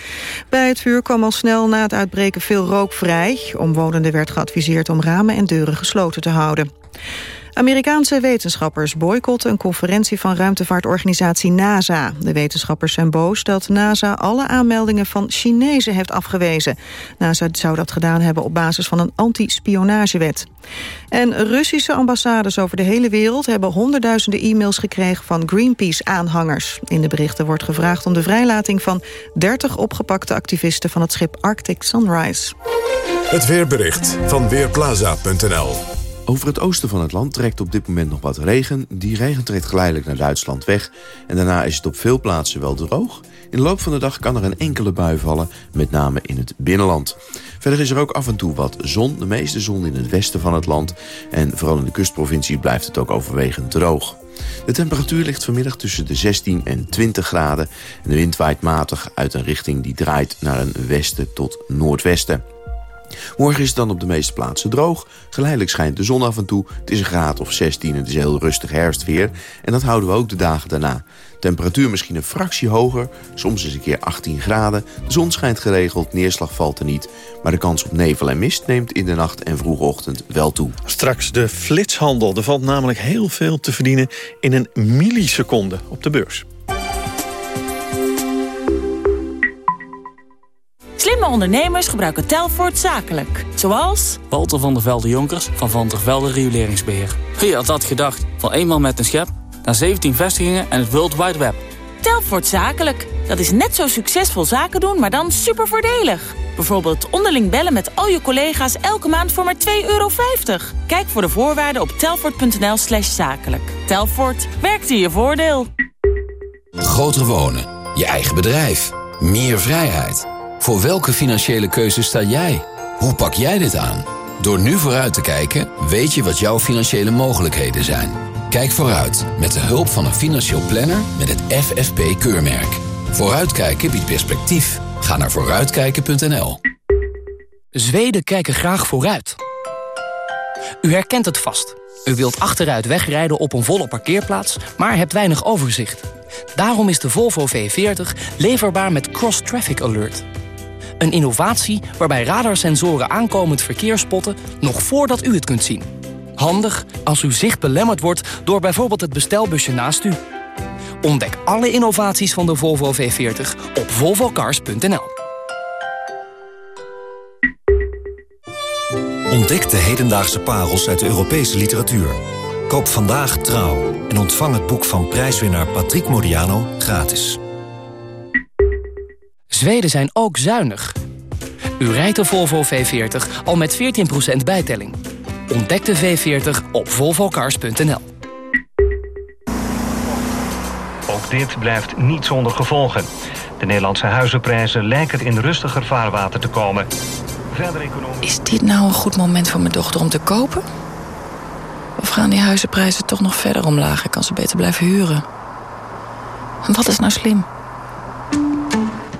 Bij het vuur kwam snel na het uitbreken veel rook vrij. Omwonenden werd geadviseerd om ramen en deuren gesloten te houden. Amerikaanse wetenschappers boycotten een conferentie van ruimtevaartorganisatie NASA. De wetenschappers zijn boos dat NASA alle aanmeldingen van Chinezen heeft afgewezen. NASA zou dat gedaan hebben op basis van een anti-spionagewet. En Russische ambassades over de hele wereld hebben honderdduizenden e-mails gekregen van Greenpeace-aanhangers. In de berichten wordt gevraagd om de vrijlating van 30 opgepakte activisten van het schip Arctic Sunrise. Het weerbericht van Weerplaza.nl over het oosten van het land trekt op dit moment nog wat regen. Die regen trekt geleidelijk naar Duitsland weg. En daarna is het op veel plaatsen wel droog. In de loop van de dag kan er een enkele bui vallen, met name in het binnenland. Verder is er ook af en toe wat zon, de meeste zon in het westen van het land. En vooral in de kustprovincie blijft het ook overwegend droog. De temperatuur ligt vanmiddag tussen de 16 en 20 graden. En de wind waait matig uit een richting die draait naar een westen tot noordwesten. Morgen is het dan op de meeste plaatsen droog. Geleidelijk schijnt de zon af en toe. Het is een graad of 16 het is heel rustig herfstweer. En dat houden we ook de dagen daarna. Temperatuur misschien een fractie hoger, soms eens een keer 18 graden. De zon schijnt geregeld, neerslag valt er niet. Maar de kans op nevel en mist neemt in de nacht en vroege ochtend wel toe. Straks de flitshandel. Er valt namelijk heel veel te verdienen in een milliseconde op de beurs. Slimme ondernemers gebruiken Telfort zakelijk. Zoals... Walter van der Velde Jonkers van Van der Velde Rioleringsbeheer. Wie had dat gedacht? Van eenmaal met een schep naar 17 vestigingen en het World Wide Web. Telfort zakelijk. Dat is net zo succesvol zaken doen, maar dan super voordelig. Bijvoorbeeld onderling bellen met al je collega's elke maand voor maar 2,50 euro. Kijk voor de voorwaarden op telfort.nl slash zakelijk. Telfort, werkt in je voordeel. Groter wonen, je eigen bedrijf, meer vrijheid... Voor welke financiële keuze sta jij? Hoe pak jij dit aan? Door nu vooruit te kijken, weet je wat jouw financiële mogelijkheden zijn. Kijk vooruit met de hulp van een financieel planner met het FFP-keurmerk. Vooruitkijken biedt perspectief. Ga naar vooruitkijken.nl. Zweden kijken graag vooruit. U herkent het vast. U wilt achteruit wegrijden op een volle parkeerplaats, maar hebt weinig overzicht. Daarom is de Volvo V40 leverbaar met Cross Traffic Alert... Een innovatie waarbij radarsensoren aankomend verkeer spotten... nog voordat u het kunt zien. Handig als uw zicht belemmerd wordt door bijvoorbeeld het bestelbusje naast u. Ontdek alle innovaties van de Volvo V40 op volvocars.nl. Ontdek de hedendaagse parels uit de Europese literatuur. Koop vandaag Trouw en ontvang het boek van prijswinnaar Patrick Modiano gratis. Zweden zijn ook zuinig. U rijdt de Volvo V40 al met 14% bijtelling. Ontdek de V40 op volvocars.nl. Ook dit blijft niet zonder gevolgen. De Nederlandse huizenprijzen lijken in rustiger vaarwater te komen. Verder economisch... Is dit nou een goed moment voor mijn dochter om te kopen? Of gaan die huizenprijzen toch nog verder omlaag. Ik kan ze beter blijven huren. Wat is nou slim?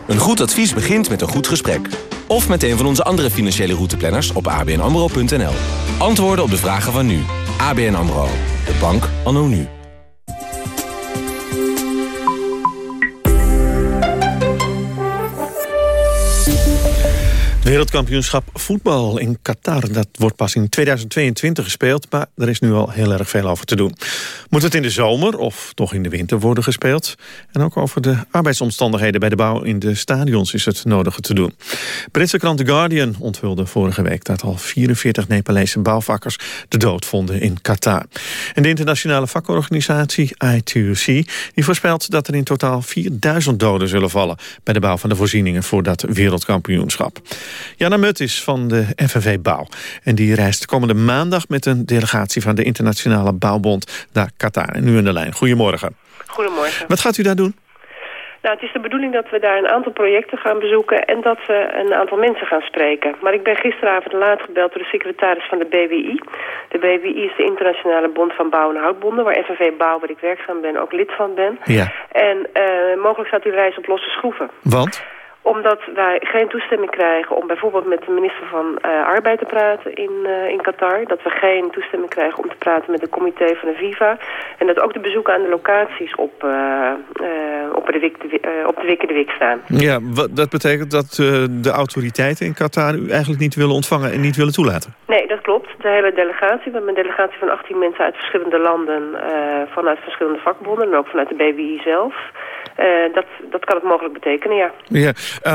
Een goed advies begint met een goed gesprek. Of met een van onze andere financiële routeplanners op abnamro.nl. Antwoorden op de vragen van nu. ABN AMRO. De bank anno nu. Wereldkampioenschap voetbal in Qatar. Dat wordt pas in 2022 gespeeld, maar er is nu al heel erg veel over te doen. Moet het in de zomer of toch in de winter worden gespeeld? En ook over de arbeidsomstandigheden bij de bouw in de stadions is het nodige te doen. Britse krant The Guardian onthulde vorige week dat al 44 Nepalese bouwvakkers de dood vonden in Qatar. En de internationale vakorganisatie I2C die voorspelt dat er in totaal 4000 doden zullen vallen bij de bouw van de voorzieningen voor dat wereldkampioenschap. Jana Mut is van de FNV Bouw. En die reist komende maandag met een delegatie van de Internationale Bouwbond naar Qatar. En nu in de lijn. Goedemorgen. Goedemorgen. Wat gaat u daar doen? Nou, het is de bedoeling dat we daar een aantal projecten gaan bezoeken en dat we een aantal mensen gaan spreken. Maar ik ben gisteravond laat gebeld door de secretaris van de BWI. De BWI is de Internationale Bond van Bouw- en Houtbonden, waar FNV Bouw, waar ik werkzaam ben, ook lid van ben. Ja. En uh, mogelijk staat die reis op losse schroeven. Want? Omdat wij geen toestemming krijgen om bijvoorbeeld met de minister van uh, Arbeid te praten in, uh, in Qatar. Dat we geen toestemming krijgen om te praten met het comité van de Viva. En dat ook de bezoeken aan de locaties op, uh, op, de, wik, de, op de Wikke de Wik staan. Ja, wat, dat betekent dat de autoriteiten in Qatar u eigenlijk niet willen ontvangen en niet willen toelaten? Nee, dat klopt. De hele delegatie, we hebben een delegatie van 18 mensen uit verschillende landen, vanuit verschillende vakbonden en ook vanuit de BWI zelf. Uh, dat, dat kan het mogelijk betekenen, ja. Ja,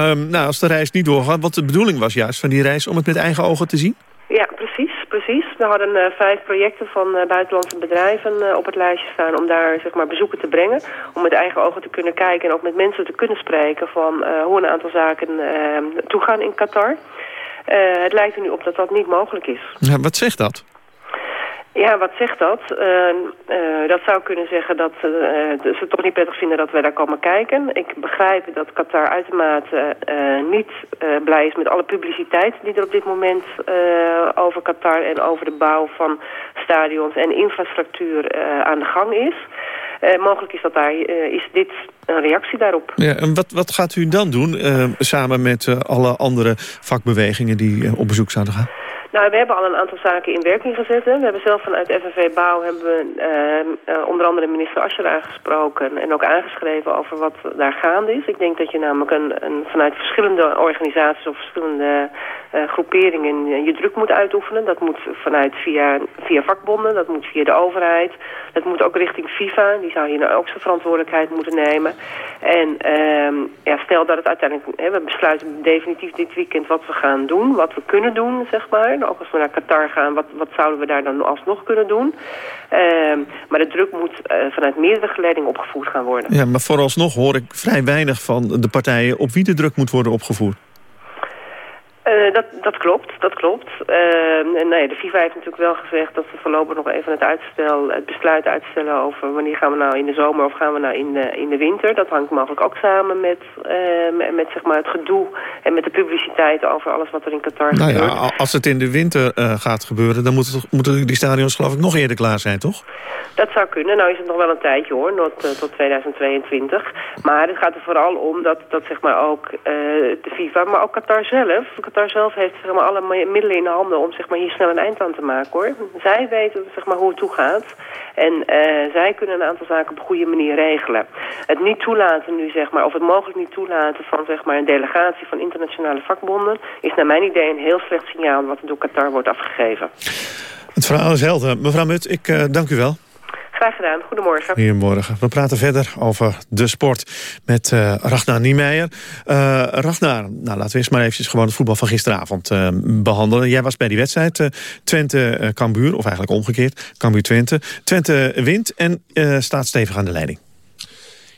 um, nou, als de reis niet doorgaat, wat de bedoeling was juist van die reis... om het met eigen ogen te zien? Ja, precies, precies. We hadden uh, vijf projecten van uh, buitenlandse bedrijven op het lijstje staan... om daar zeg maar, bezoeken te brengen, om met eigen ogen te kunnen kijken... en ook met mensen te kunnen spreken van hoe een aantal zaken ehm, toegaan in Qatar. het lijkt er nu op dat dat niet mogelijk is. Ja, wat zegt dat? Ja, wat zegt dat? Uh, uh, dat zou kunnen zeggen dat uh, ze het toch niet prettig vinden dat wij daar komen kijken. Ik begrijp dat Qatar uitermate niet blij is met alle publiciteit die er op dit moment over Qatar en over de bouw van stadions en infrastructuur aan de gang is. mogelijk is, dat daar, is dit een reactie daarop. Ja, en wat, wat gaat u dan doen samen met alle andere vakbewegingen die op bezoek zouden gaan? Nou, we hebben al een aantal zaken in werking gezet. We hebben zelf vanuit FNV Bouw hebben we, uh, uh, onder andere minister Ascher aangesproken en ook aangeschreven over wat daar gaande is. Ik denk dat je namelijk een, vanuit verschillende organisaties of verschillende uh, groeperingen je druk moet uitoefenen. Dat moet vanuit via, via vakbonden, dat moet via de overheid. Dat moet ook richting FIFA, die zou hier nou ook zijn verantwoordelijkheid moeten nemen. En ehm, ja, stel dat het uiteindelijk, hè, we besluiten definitief dit weekend wat we gaan doen, wat we kunnen doen, zeg maar. Ook als we naar Qatar gaan, wat, wat zouden we daar dan alsnog kunnen doen? Uh, maar de druk moet uh, vanuit meerdere geledingen opgevoerd gaan worden. Ja, maar vooralsnog hoor ik vrij weinig van de partijen op wie de druk moet worden opgevoerd. Uh, dat, dat klopt, dat klopt. Uh, nee, de FIFA heeft natuurlijk wel gezegd dat ze voorlopig nog even het uitstel, het besluit uitstellen over wanneer gaan we nou in de zomer of gaan we nou in de, in de winter. Dat hangt mogelijk ook samen met, uh, met zeg maar het gedoe en met de publiciteit over alles wat er in Qatar nou gebeurt. Ja, als het in de winter gaat gebeuren, dan moeten, moeten die stadions geloof ik nog eerder klaar zijn, toch? Dat zou kunnen. Nou is het nog wel een tijdje hoor, tot, tot 2022. Maar het gaat er vooral om dat, dat zeg maar ook de FIFA, maar ook Qatar zelf... Qatar zelf heeft zeg maar, alle middelen in de handen om zeg maar, hier snel een eind aan te maken. hoor. Zij weten zeg maar, hoe het toegaat. En uh, zij kunnen een aantal zaken op een goede manier regelen. Het niet toelaten nu, zeg maar, of het mogelijk niet toelaten van zeg maar, een delegatie van internationale vakbonden... is naar mijn idee een heel slecht signaal wat door Qatar wordt afgegeven. Het verhaal is helder. Mevrouw Mut, ik uh, dank u wel. Graag gedaan. Goedemorgen. Goedemorgen. We praten verder over de sport met uh, Ragnar Niemeyer. Uh, Ragnar, nou, laten we eerst maar eventjes gewoon het voetbal van gisteravond uh, behandelen. Jij was bij die wedstrijd Twente-Cambuur, of eigenlijk omgekeerd. Cambuur-Twente. Twente wint en staat stevig aan de leiding.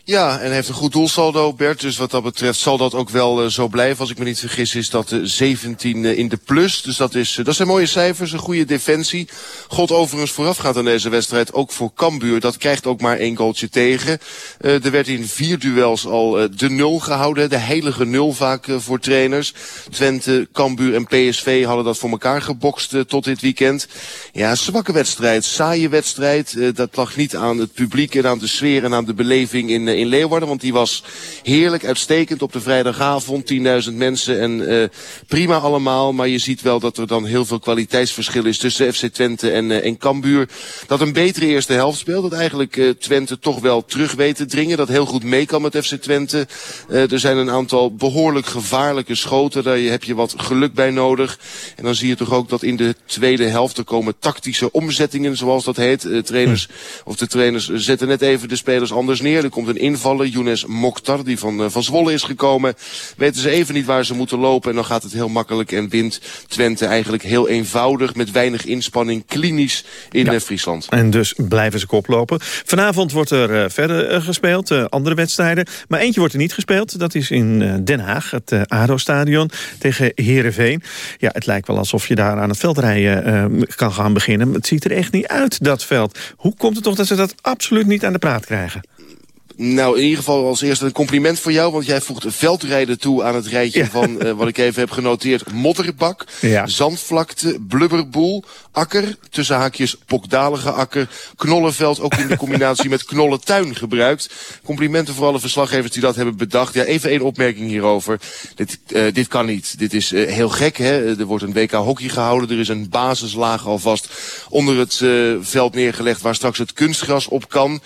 Ja, en heeft een goed doelsaldo, Bert. Dus wat dat betreft zal dat ook wel uh, zo blijven. Als ik me niet vergis is dat uh, 17 uh, in de plus. Dus dat, is, dat zijn mooie cijfers, een goede defensie. God overigens voorafgaand aan deze wedstrijd ook voor Cambuur. Dat krijgt ook maar één goaltje tegen. er werd in vier duels al de nul gehouden. De heilige nul vaak voor trainers. Twente, Cambuur en PSV hadden dat voor elkaar gebokst tot dit weekend. Ja, zwakke wedstrijd, saaie wedstrijd. dat lag niet aan het publiek en aan de sfeer en aan de beleving in in Leeuwarden. Want die was heerlijk, uitstekend op de vrijdagavond. 10.000 mensen en uh, prima allemaal. Maar je ziet wel dat er dan heel veel kwaliteitsverschil is tussen FC Twente en, uh, en Cambuur. Dat een betere eerste helft speelt. Dat eigenlijk uh, Twente toch wel terug weet te dringen. Dat heel goed mee kan met FC Twente. er zijn een aantal behoorlijk gevaarlijke schoten. Daar heb je wat geluk bij nodig. En dan zie je toch ook dat in de tweede helft er komen tactische omzettingen, zoals dat heet. trainers, of de trainers zetten net even de spelers anders neer. Er komt een invallen. Younes Mokhtar, die van, uh, van Zwolle is gekomen. Weten ze even niet waar ze moeten lopen. En dan gaat het heel makkelijk en wint Twente eigenlijk heel eenvoudig. Met weinig inspanning, klinisch in ja. Friesland. En dus blijven ze koplopen. Vanavond wordt er uh, verder gespeeld, andere wedstrijden. Maar eentje wordt er niet gespeeld. Dat is in Den Haag, het ADO-stadion tegen Heerenveen. Ja, het lijkt wel alsof je daar aan het veldrijden kan gaan beginnen. Het ziet er echt niet uit, dat veld. Hoe komt het toch dat ze dat absoluut niet aan de praat krijgen? Nou, in ieder geval als eerste een compliment voor jou. Want jij voegt veldrijden toe aan het rijtje van uh, wat ik even heb genoteerd. Modderbak, ja. zandvlakte, blubberboel, akker, tussen haakjes pokdalige akker, knollenveld. Ook in de combinatie met knollentuin gebruikt. Complimenten voor alle verslaggevers die dat hebben bedacht. Ja, even één opmerking hierover. Dit, uh, dit kan niet. Dit is uh, heel gek. Hè? Er wordt een WK hockey gehouden. Er is een basislaag alvast onder het veld neergelegd waar straks het kunstgras op kan.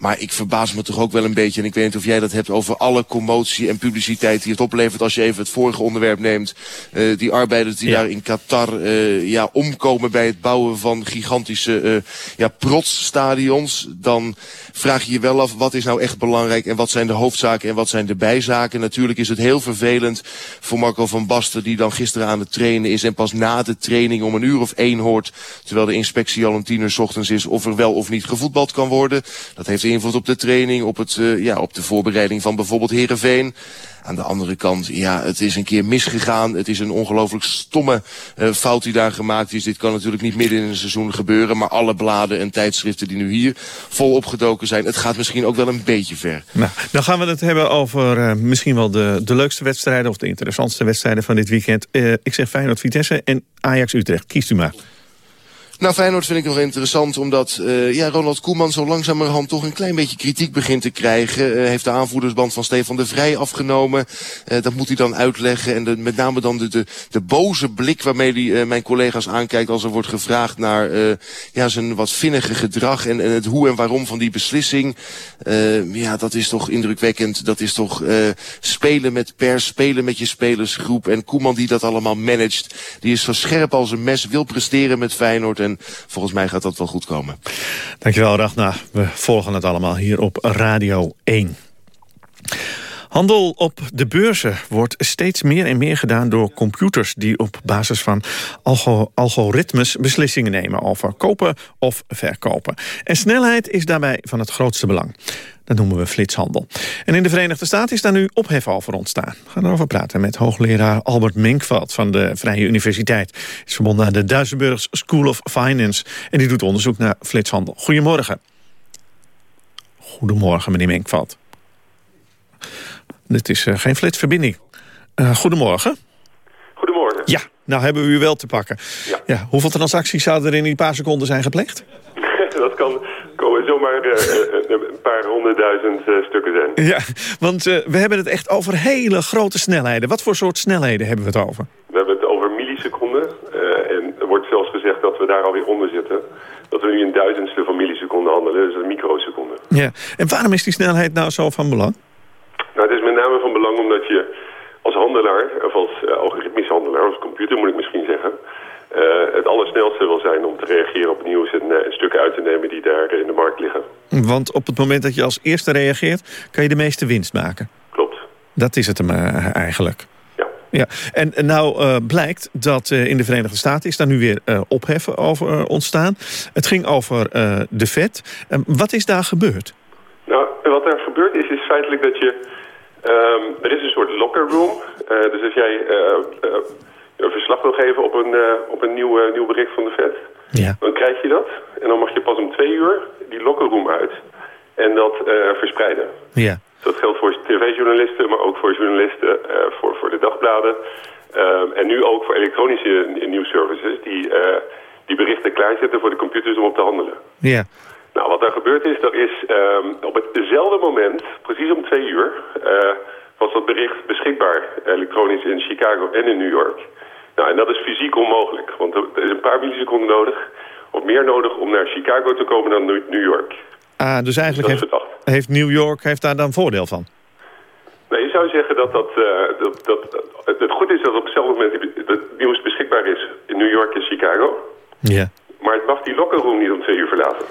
Maar ik verbaas me toch ook wel een beetje. En ik weet niet of jij dat hebt over alle commotie en publiciteit die het oplevert. Als je even het vorige onderwerp neemt. Uh, die arbeiders die ja. daar in Qatar uh, ja, omkomen bij het bouwen van gigantische uh, ja, protsstadions. Dan vraag je je wel af wat is nou echt belangrijk. En wat zijn de hoofdzaken en wat zijn de bijzaken. Natuurlijk is het heel vervelend voor Marco van Basten. Die dan gisteren aan het trainen is. En pas na de training om een uur of één hoort. Terwijl de inspectie al om tien uur ochtends is. Of er wel of niet gevoetbald kan worden. Dat heeft invloed op de training, op, het, uh, ja, op de voorbereiding van bijvoorbeeld Heerenveen. Aan de andere kant, ja, het is een keer misgegaan. Het is een ongelooflijk stomme uh, fout die daar gemaakt is. Dit kan natuurlijk niet midden in een seizoen gebeuren. Maar alle bladen en tijdschriften die nu hier vol opgedoken zijn... het gaat misschien ook wel een beetje ver. Nou, dan gaan we het hebben over uh, misschien wel de, de leukste wedstrijden... of de interessantste wedstrijden van dit weekend. Uh, ik zeg Feyenoord-Vitesse en Ajax-Utrecht. Kiest u maar. Nou, Feyenoord vind ik nog interessant omdat uh, ja, Ronald Koeman zo langzamerhand toch een klein beetje kritiek begint te krijgen. Uh, heeft de aanvoerdersband van Stefan de Vrij afgenomen. Uh, dat moet hij dan uitleggen. En met name dan de, de, de boze blik waarmee hij mijn collega's aankijkt als er wordt gevraagd naar ja, zijn wat vinnige gedrag en, en het hoe en waarom van die beslissing. ja, dat is toch indrukwekkend. Dat is toch spelen met pers, spelen met je spelersgroep. En Koeman die dat allemaal managt, die is zo scherp als een mes, wil presteren met Feyenoord. En en volgens mij gaat dat wel goed komen. Dankjewel, Ragnar. We volgen het allemaal hier op Radio 1. Handel op de beurzen wordt steeds meer en meer gedaan door computers... die op basis van algo algoritmes beslissingen nemen over kopen of verkopen. En snelheid is daarbij van het grootste belang. Dat noemen we flitshandel. En in de Verenigde Staten is daar nu ophef over ontstaan. We gaan erover praten met hoogleraar Albert Minkveld van de Vrije Universiteit. Hij is verbonden aan de Duisenburgs School of Finance. En die doet onderzoek naar flitshandel. Goedemorgen. Goedemorgen, meneer Minkveld. Dit is uh, geen flitsverbinding. Uh, goedemorgen. Goedemorgen. Ja, nou hebben we u wel te pakken. Ja. ja. Hoeveel transacties zouden er in die paar seconden zijn gepleegd? dat kan komen zomaar uh, een paar honderdduizend stukken zijn. Ja, want we hebben het echt over hele grote snelheden. Wat voor soort snelheden hebben we het over? We hebben het over milliseconden. en er wordt zelfs gezegd dat we daar alweer onder zitten. Dat we nu een duizendste van milliseconden handelen, dus een microseconde. Ja, en waarom is die snelheid nou zo van belang? Met name van belang omdat je als handelaar, of als algoritmisch handelaar, als computer moet ik misschien zeggen... Uh, het allersnelste wil zijn om te reageren op nieuws en, uh, stukken uit te nemen die daar in de markt liggen. Want op het moment dat je als eerste reageert, kan je de meeste winst maken. Klopt. Dat is het hem uh, eigenlijk. Ja. ja. En, en nou blijkt dat in de Verenigde Staten is daar nu weer opheffen over ontstaan. Het ging over de Fed. wat is daar gebeurd? Nou, wat wat er gebeurd is, is feitelijk dat je... Ehm, er is een soort locker room. Uh, dus als jij uh, een verslag wil geven op een, op een nieuw, nieuw bericht van de Fed... Ja. dan krijg je dat. En dan mag je pas om twee uur die locker room uit. En dat verspreiden. Ja. Dat geldt voor tv-journalisten, maar ook voor journalisten, voor, voor de dagbladen. Ehm, en nu ook voor elektronische nieuwsservices die, die berichten klaarzetten voor de computers om op te handelen. Ja. Nou, wat er gebeurd is, er is um, op hetzelfde moment, precies om twee uur, uh, was dat bericht beschikbaar elektronisch in Chicago en in New York. Nou, en dat is fysiek onmogelijk, want er is een paar milliseconden nodig, of meer nodig, om naar Chicago te komen dan New York. Ah, dus eigenlijk heeft, heeft, New York heeft daar dan voordeel van? Nou, je zou zeggen dat, dat, uh, dat, dat het goed is dat op hetzelfde moment het nieuws beschikbaar is in New York en Chicago. Ja. Maar het mag die lockerroom niet om twee uur verlaten.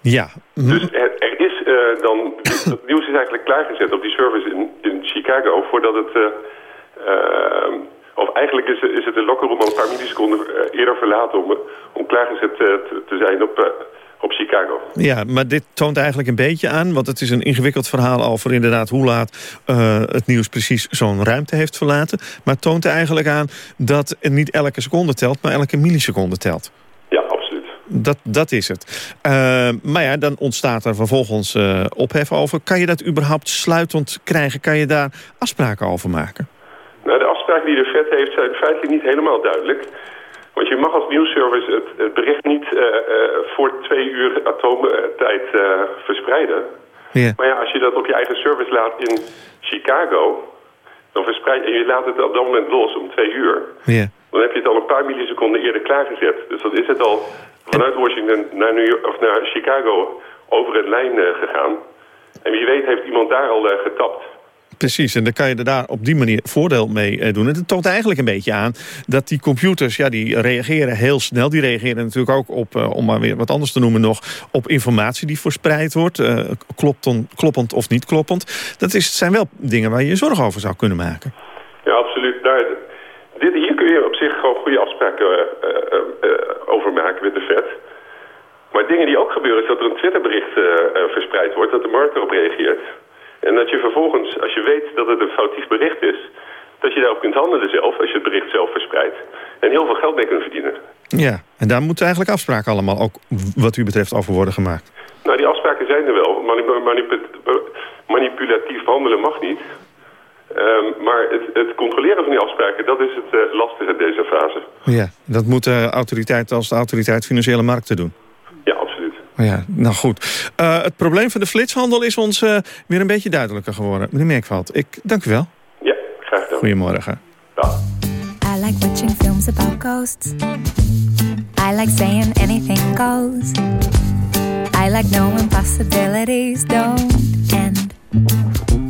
Ja. Dus er, is uh, dan... het nieuws is eigenlijk klaargezet op die service in, in Chicago... voordat het... Uh, uh, of eigenlijk is, is het de locker al een paar milliseconden eerder verlaten... om, om klaargezet te, te zijn op, op Chicago. Ja, maar dit toont eigenlijk een beetje aan... want het is een ingewikkeld verhaal over inderdaad hoe laat het nieuws precies zo'n ruimte heeft verlaten. Maar het toont eigenlijk aan dat niet elke seconde telt, maar elke milliseconde telt. Dat, dat is het. Uh, maar ja, dan ontstaat er vervolgens uh, ophef over. Kan je dat überhaupt sluitend krijgen? Kan je daar afspraken over maken? Nou, de afspraken die de Fed heeft zijn feitelijk niet helemaal duidelijk. Want je mag als nieuwsservice het, het bericht niet uh, voor twee uur atoomtijd verspreiden. Yeah. Maar ja, als je dat op je eigen service laat in Chicago... dan verspreid en je laat het op dat moment los om twee uur... Yeah. dan heb je het al een paar milliseconden eerder klaargezet. Dus dan is het al vanuit Washington naar, New York, of naar Chicago over het lijn uh, gegaan. En wie weet heeft iemand daar al uh, getapt. Precies, en dan kan je er daar op die manier voordeel mee uh, doen. En het toont eigenlijk een beetje aan dat die computers... ja, die reageren heel snel. Die reageren natuurlijk ook op, om maar weer wat anders te noemen nog... op informatie die verspreid wordt. kloppend, kloppend of niet kloppend. Dat is, zijn wel dingen waar je je zorgen over zou kunnen maken. Ja, absoluut. Nou, kun je op zich gewoon goede afspraken uh, uh, over maken met de Fed. Maar dingen die ook gebeuren is dat er een Twitterbericht verspreid wordt, dat de markt erop reageert. En dat je vervolgens, als je weet dat het een foutief bericht is, dat je daarop kunt handelen zelf, als je het bericht zelf verspreidt. En heel veel geld mee kunt verdienen. Ja, en daar moeten eigenlijk afspraken allemaal ook wat u betreft over worden gemaakt. Nou, die afspraken zijn er wel. manipulatief handelen mag niet. Um, maar het, het, controleren van die afspraken, dat is het uh, lastige in deze fase. Ja, dat moet de autoriteit als de autoriteit financiële markten doen. Ja, absoluut. Ja, nou goed. Uh, het probleem van de flitshandel is ons uh, weer een beetje duidelijker geworden. Meneer Merkveld, ik dank u wel. Ja, graag gedaan. Goedemorgen. Dag. I like watching films about ghosts. I like saying anything goes. I like knowing possibilities don't end.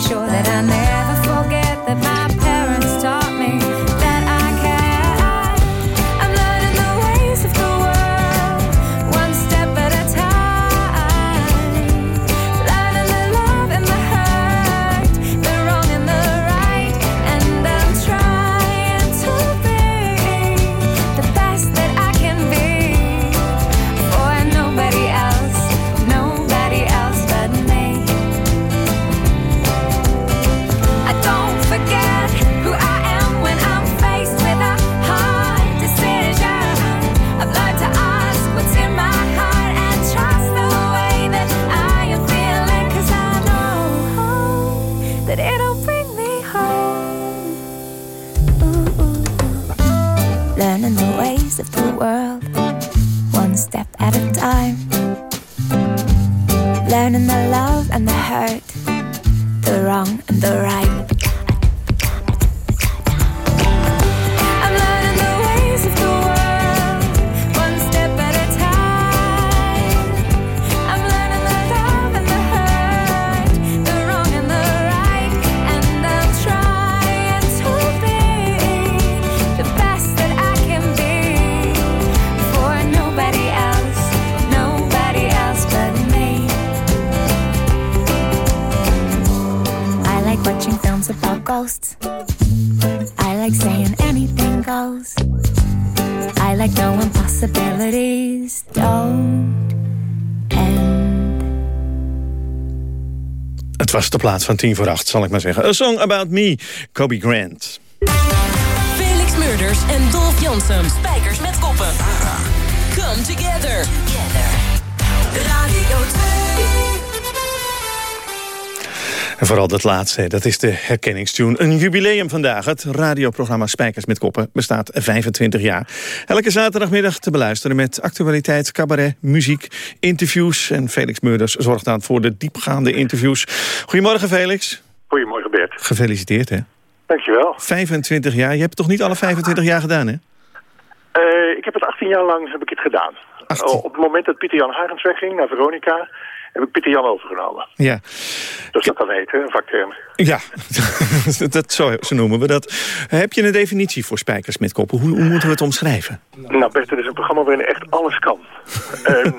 make sure that I never Learning the love and the hurt, the wrong and the right. Het was de plaats van tien voor acht, zal ik maar zeggen. A Song About Me, Kobe Grant. Felix Murders en Dolph Jansson. Spijkers met koppen. Come together. Radio 2. En vooral dat laatste, dat is de herkenningstune. Een jubileum vandaag. Het radioprogramma Spijkers met Koppen bestaat 25 jaar. Elke zaterdagmiddag te beluisteren met actualiteit, cabaret, muziek, interviews. En Felix Meurders zorgt dan voor de diepgaande interviews. Goedemorgen Felix. Goedemorgen Bert. Gefeliciteerd hè. Dankjewel. 25 jaar. Je hebt het toch niet alle 25 jaar gedaan hè? Eh, ik heb het 18 jaar lang heb ik het gedaan. Oh, op het moment dat Pieter Jan Hagens wegging naar Veronica... heb ik Pieter Jan overgenomen. Ja. Dus dat dan heet, hè, een vakterm. Ja, dat, zo, zo noemen we dat. Heb je een definitie voor Spijkers met Koppen? Hoe, hoe moeten we het omschrijven? Nou Bert, het is een programma waarin echt alles kan.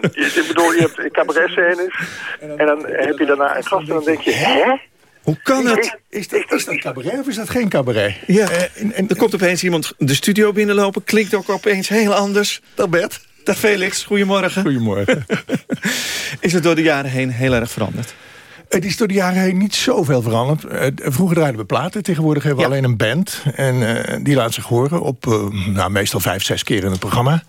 Je, ik bedoel, je hebt cabaret-scènes... en dan heb je daarna een gast en dan denk je... Hè? Hoe kan het? Is dat, is dat cabaret of is dat geen cabaret? Ja, en, en er komt opeens iemand de studio binnenlopen... klinkt ook opeens heel anders. Dag Bert. Dag Felix, goedemorgen. Goedemorgen. is het door de jaren heen heel erg veranderd? Het is door de jaren heen niet zoveel veranderd. Eh, Vroeger draaiden we platen, tegenwoordig hebben we alleen een band. En eh, die laat zich horen op eh, nou, meestal vijf, zes keer in het programma.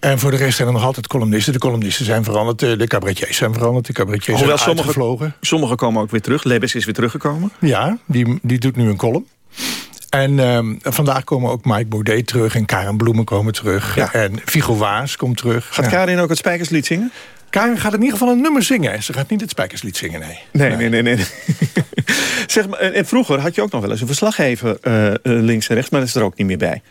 En voor de rest zijn er nog altijd columnisten. De columnisten zijn veranderd, de cabaretiers zijn veranderd. De cabaretiers Hoewel zijn sommige, uitgevlogen. sommige komen ook weer terug. Lebes is weer teruggekomen. Ja, die, die doet nu een column. En ehm, vandaag komen ook Mike Baudet terug en Karen Bloemen komen terug. En Vigo Waas komt terug. Gaat Ja. Karin ook het Spijkerslied zingen? Karen gaat in ieder geval een nummer zingen. Ze gaat niet het Spijkerslied zingen, nee. Nee, nee, nee. nee. zeg maar, en vroeger had je ook nog wel eens een verslaggever eh, links en rechts... maar dat is er ook niet meer bij.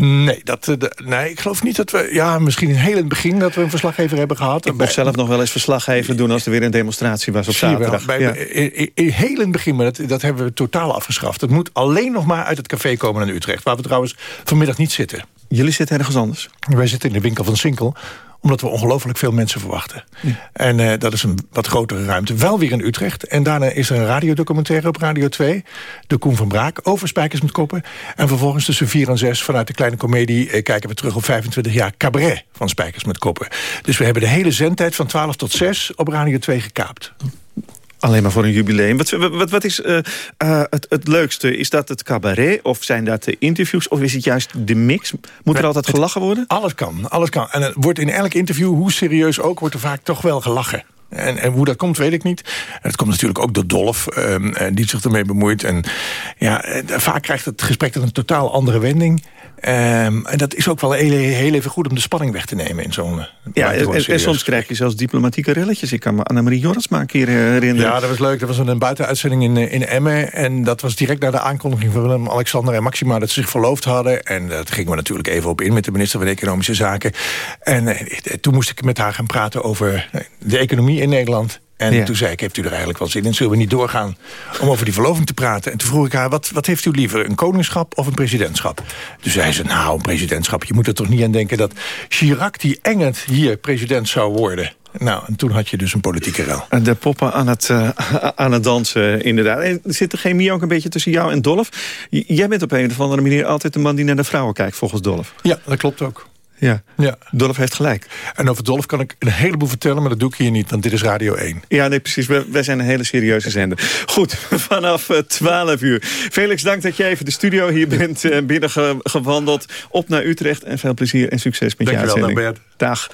Nee, dat, eh, de- nee, ik geloof niet dat we... Ja, misschien in heel in het begin dat we een verslaggever hebben gehad. Ik mocht zelf nog wel eens verslaggever doen... als er weer een demonstratie was op zaterdag. Bij, Ja. in, in- in heel in het begin, maar dat, dat hebben we totaal afgeschaft. Het moet alleen nog maar uit het café komen naar Utrecht. Waar we trouwens vanmiddag niet zitten. Jullie zitten ergens anders? Wij zitten in de winkel van Sinkel omdat we ongelooflijk veel mensen verwachten. En eh, dat is een wat grotere ruimte. Wel weer in Utrecht. En daarna is er een radiodocumentaire op Radio 2. De Koen van Braak over Spijkers met Koppen. En vervolgens tussen 4 en 6 vanuit de kleine komedie... eh, kijken we terug op 25 jaar cabaret van Spijkers met Koppen. Dus we hebben de hele zendtijd van 12 tot 6 op Radio 2 gekaapt. Alleen maar voor een jubileum. Wat, wat, wat is eh, eh, het, het leukste? Is dat het cabaret? Of zijn dat de interviews? Of is het juist de mix? Moet er altijd gelachen worden? Alles kan, alles kan. En het wordt in elk interview, hoe serieus ook, wordt er vaak toch wel gelachen. En, en hoe dat komt, weet ik niet. Het komt natuurlijk ook door Dolf, ehm, eh, die zich ermee bemoeit. En ja, vaak krijgt het gesprek dan een totaal andere wending. Ehm, en dat is ook wel heel, heel even goed om de spanning weg te nemen in zo'n... eh, Ja, en, soms krijg je zelfs diplomatieke relletjes. Ik kan me Annemarie Jorritsma een keer herinneren. Ja, dat was leuk. Dat was een buitenuitzending in, eh, in Emmen. En dat was direct na de aankondiging van Willem, Alexander en Maxima... dat ze zich verloofd hadden. En daar gingen we natuurlijk even op in met de minister van Economische Zaken. En eh, toen moest ik met haar gaan praten over eh, de economie in Nederland. En Ja. toen zei ik, heeft u er eigenlijk wel zin in? Zullen we niet doorgaan om over die verloving te praten? En toen vroeg ik haar, wat, wat heeft u liever? Een koningschap of een presidentschap? Toen zei ze, nou, een presidentschap. Je moet er toch niet aan denken dat Chirac, die engend hier president zou worden. Nou, en toen had je dus een politieke ruil. De poppen aan het, eh, aan het dansen, inderdaad. En zit de chemie ook een beetje tussen jou en Dolf? J- jij bent op een of andere manier altijd de man die naar de vrouwen kijkt, volgens Dolf. Ja, dat klopt ook. Ja, ja. Dolf heeft gelijk. En over Dolf kan ik een heleboel vertellen, maar dat doe ik hier niet, want dit is Radio 1. Ja, nee, precies. We- Wij zijn een hele serieuze zender. Goed, vanaf eh, 12 uur. Felix, dank dat je even de studio hier bent eh, binnengewandeld. Op naar Utrecht en veel plezier en succes met je Dankjewel, uitzending. dag Dag.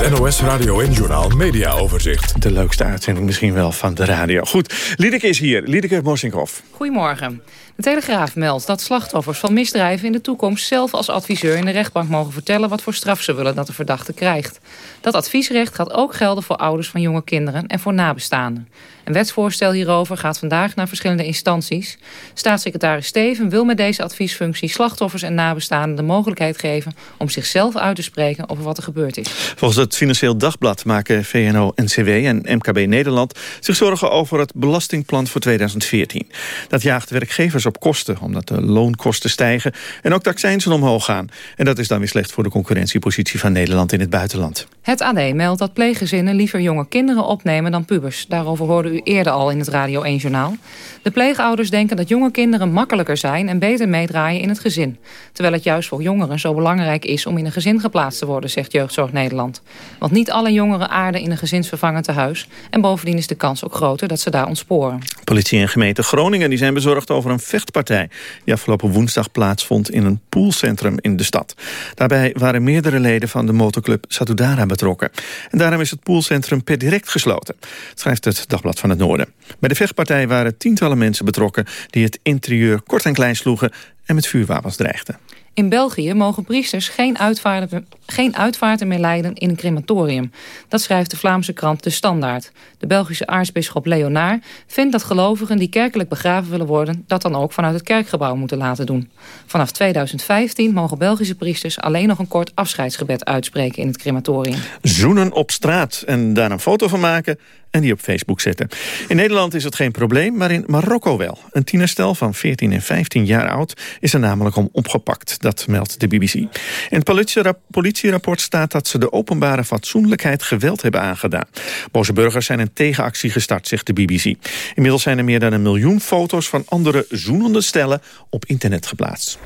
Het NOS Radio en Journal Media Overzicht. De leukste uitzending misschien wel van de radio. Goed, Liedeke is hier. Liedeke Morsinghoff. Goedemorgen. De Telegraaf meldt dat slachtoffers van misdrijven in de toekomst zelf als adviseur in de rechtbank mogen vertellen wat voor straf ze willen dat de verdachte krijgt. Dat adviesrecht gaat ook gelden voor ouders van jonge kinderen en voor nabestaanden. Een wetsvoorstel hierover gaat vandaag naar verschillende instanties. Staatssecretaris Steven wil met deze adviesfunctie slachtoffers en nabestaanden de mogelijkheid geven om zichzelf uit te spreken over wat er gebeurd is. Volgens het Financieel Dagblad maken VNO-NCW en MKB Nederland zich zorgen over het belastingplan voor 2014. Dat jaagt werkgevers op kosten, omdat de loonkosten stijgen en ook de accijnsen omhoog gaan. En dat is dan weer slecht voor de concurrentiepositie van Nederland in het buitenland. Het AD meldt dat pleeggezinnen liever jonge kinderen opnemen dan pubers. Daarover hoorde u eerder al in het Radio 1-journaal. De pleegouders denken dat jonge kinderen makkelijker zijn en beter meedraaien in het gezin. Terwijl het juist voor jongeren zo belangrijk is om in een gezin geplaatst te worden, zegt Jeugdzorg Nederland. Want niet alle jongeren aarden in een gezinsvervangend tehuis. En bovendien is de kans ook groter dat ze daar ontsporen. Politie en gemeente Groningen die zijn bezorgd over een vechtpartij... die afgelopen woensdag plaatsvond in een poolcentrum in de stad. Daarbij waren meerdere leden van de motorclub Satudara betrokken. En daarom is het poolcentrum per direct gesloten, schrijft het Dagblad van het Noorden. Bij de vechtpartij waren tientallen mensen betrokken... die het interieur kort en klein sloegen en met vuurwapens dreigden. In België mogen priesters geen, uitvaarten, geen uitvaarten meer leiden in een crematorium. Dat schrijft de Vlaamse krant De Standaard. De Belgische aartsbisschop Leonard vindt dat gelovigen die kerkelijk begraven willen worden... dat dan ook vanuit het kerkgebouw moeten laten doen. Vanaf 2015 mogen Belgische priesters alleen nog een kort afscheidsgebed uitspreken in het crematorium. Zoenen op straat en daar een foto van maken die op Facebook zetten. In Nederland is het geen probleem, maar in Marokko wel. Een tienerstel van 14 en 15 jaar oud is er namelijk om opgepakt. Dat meldt de BBC. In het politierapport staat dat ze de openbare fatsoenlijkheid geweld hebben aangedaan. Boze burgers zijn een tegenactie gestart, zegt de BBC. Inmiddels zijn er meer dan een miljoen foto's van andere zoenende stellen op internet geplaatst.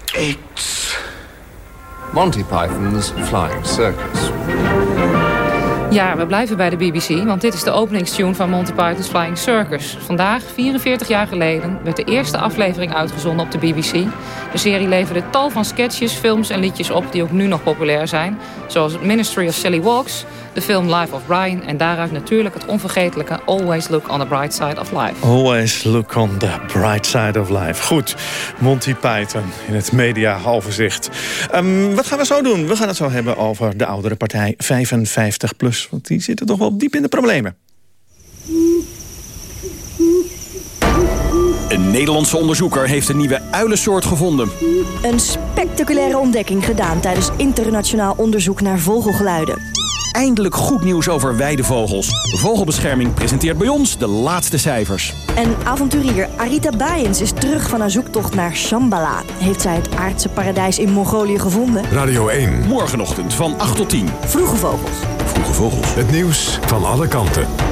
Monty Python's Flying Circus. Ja, we blijven bij de BBC, want dit is de openingstune van Monty Python's Flying Circus. Vandaag, 44 jaar geleden, werd de eerste aflevering uitgezonden op de BBC. De serie leverde tal van sketches, films en liedjes op die ook nu nog populair zijn. Zoals Ministry of Silly Walks, de film Life of Brian... en daaruit natuurlijk het onvergetelijke Always Look on the Bright Side of Life. Always Look on the Bright Side of Life. Goed, Monty Python in het media-overzicht. Um, wat gaan we zo doen? We gaan het zo hebben over de oudere partij 55 plus. Want die zitten toch wel diep in de problemen. Een Nederlandse onderzoeker heeft een nieuwe uilensoort gevonden. Een spectaculaire ontdekking gedaan tijdens internationaal onderzoek naar vogelgeluiden. Eindelijk goed nieuws over weidevogels. Vogelbescherming presenteert bij ons de laatste cijfers. En avonturier Arita Bayens is terug van haar zoektocht naar Shambhala. Heeft zij het aardse paradijs in Mongolië gevonden? Radio 1. Morgenochtend van 8 tot 10. Vroege Vogels. Vroege Vogels. Het nieuws van alle kanten.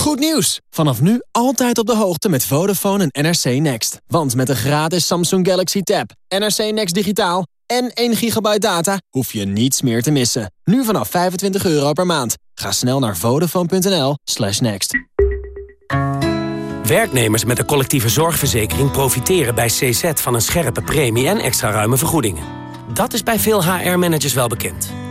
Goed nieuws! Vanaf nu altijd op de hoogte met Vodafone en NRC Next. Want met een gratis Samsung Galaxy Tab, NRC Next Digitaal en 1 gigabyte data... hoef je niets meer te missen. Nu vanaf 25 euro per maand. Ga snel naar vodafone.nl slash next. Werknemers met een collectieve zorgverzekering profiteren bij CZ van een scherpe premie en extra ruime vergoedingen. Dat is bij veel HR-managers wel bekend.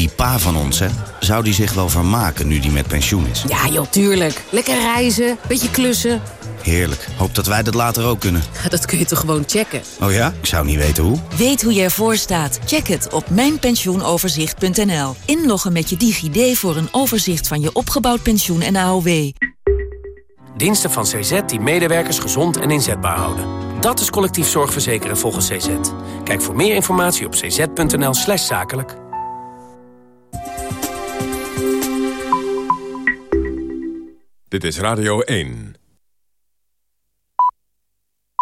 Die pa van ons, hè? Zou die zich wel vermaken nu die met pensioen is? Ja, joh, tuurlijk. Lekker reizen, beetje klussen. Heerlijk. Hoop dat wij dat later ook kunnen. Dat kun je toch gewoon checken? Oh ja? Ik zou niet weten hoe. Weet hoe je ervoor staat? Check het op mijnpensioenoverzicht.nl. Inloggen met je DigiD voor een overzicht van je opgebouwd pensioen en AOW. Diensten van CZ die medewerkers gezond en inzetbaar houden. Dat is collectief zorgverzekeren volgens CZ. Kijk voor meer informatie op cz.nl slash zakelijk. Dit is Radio 1.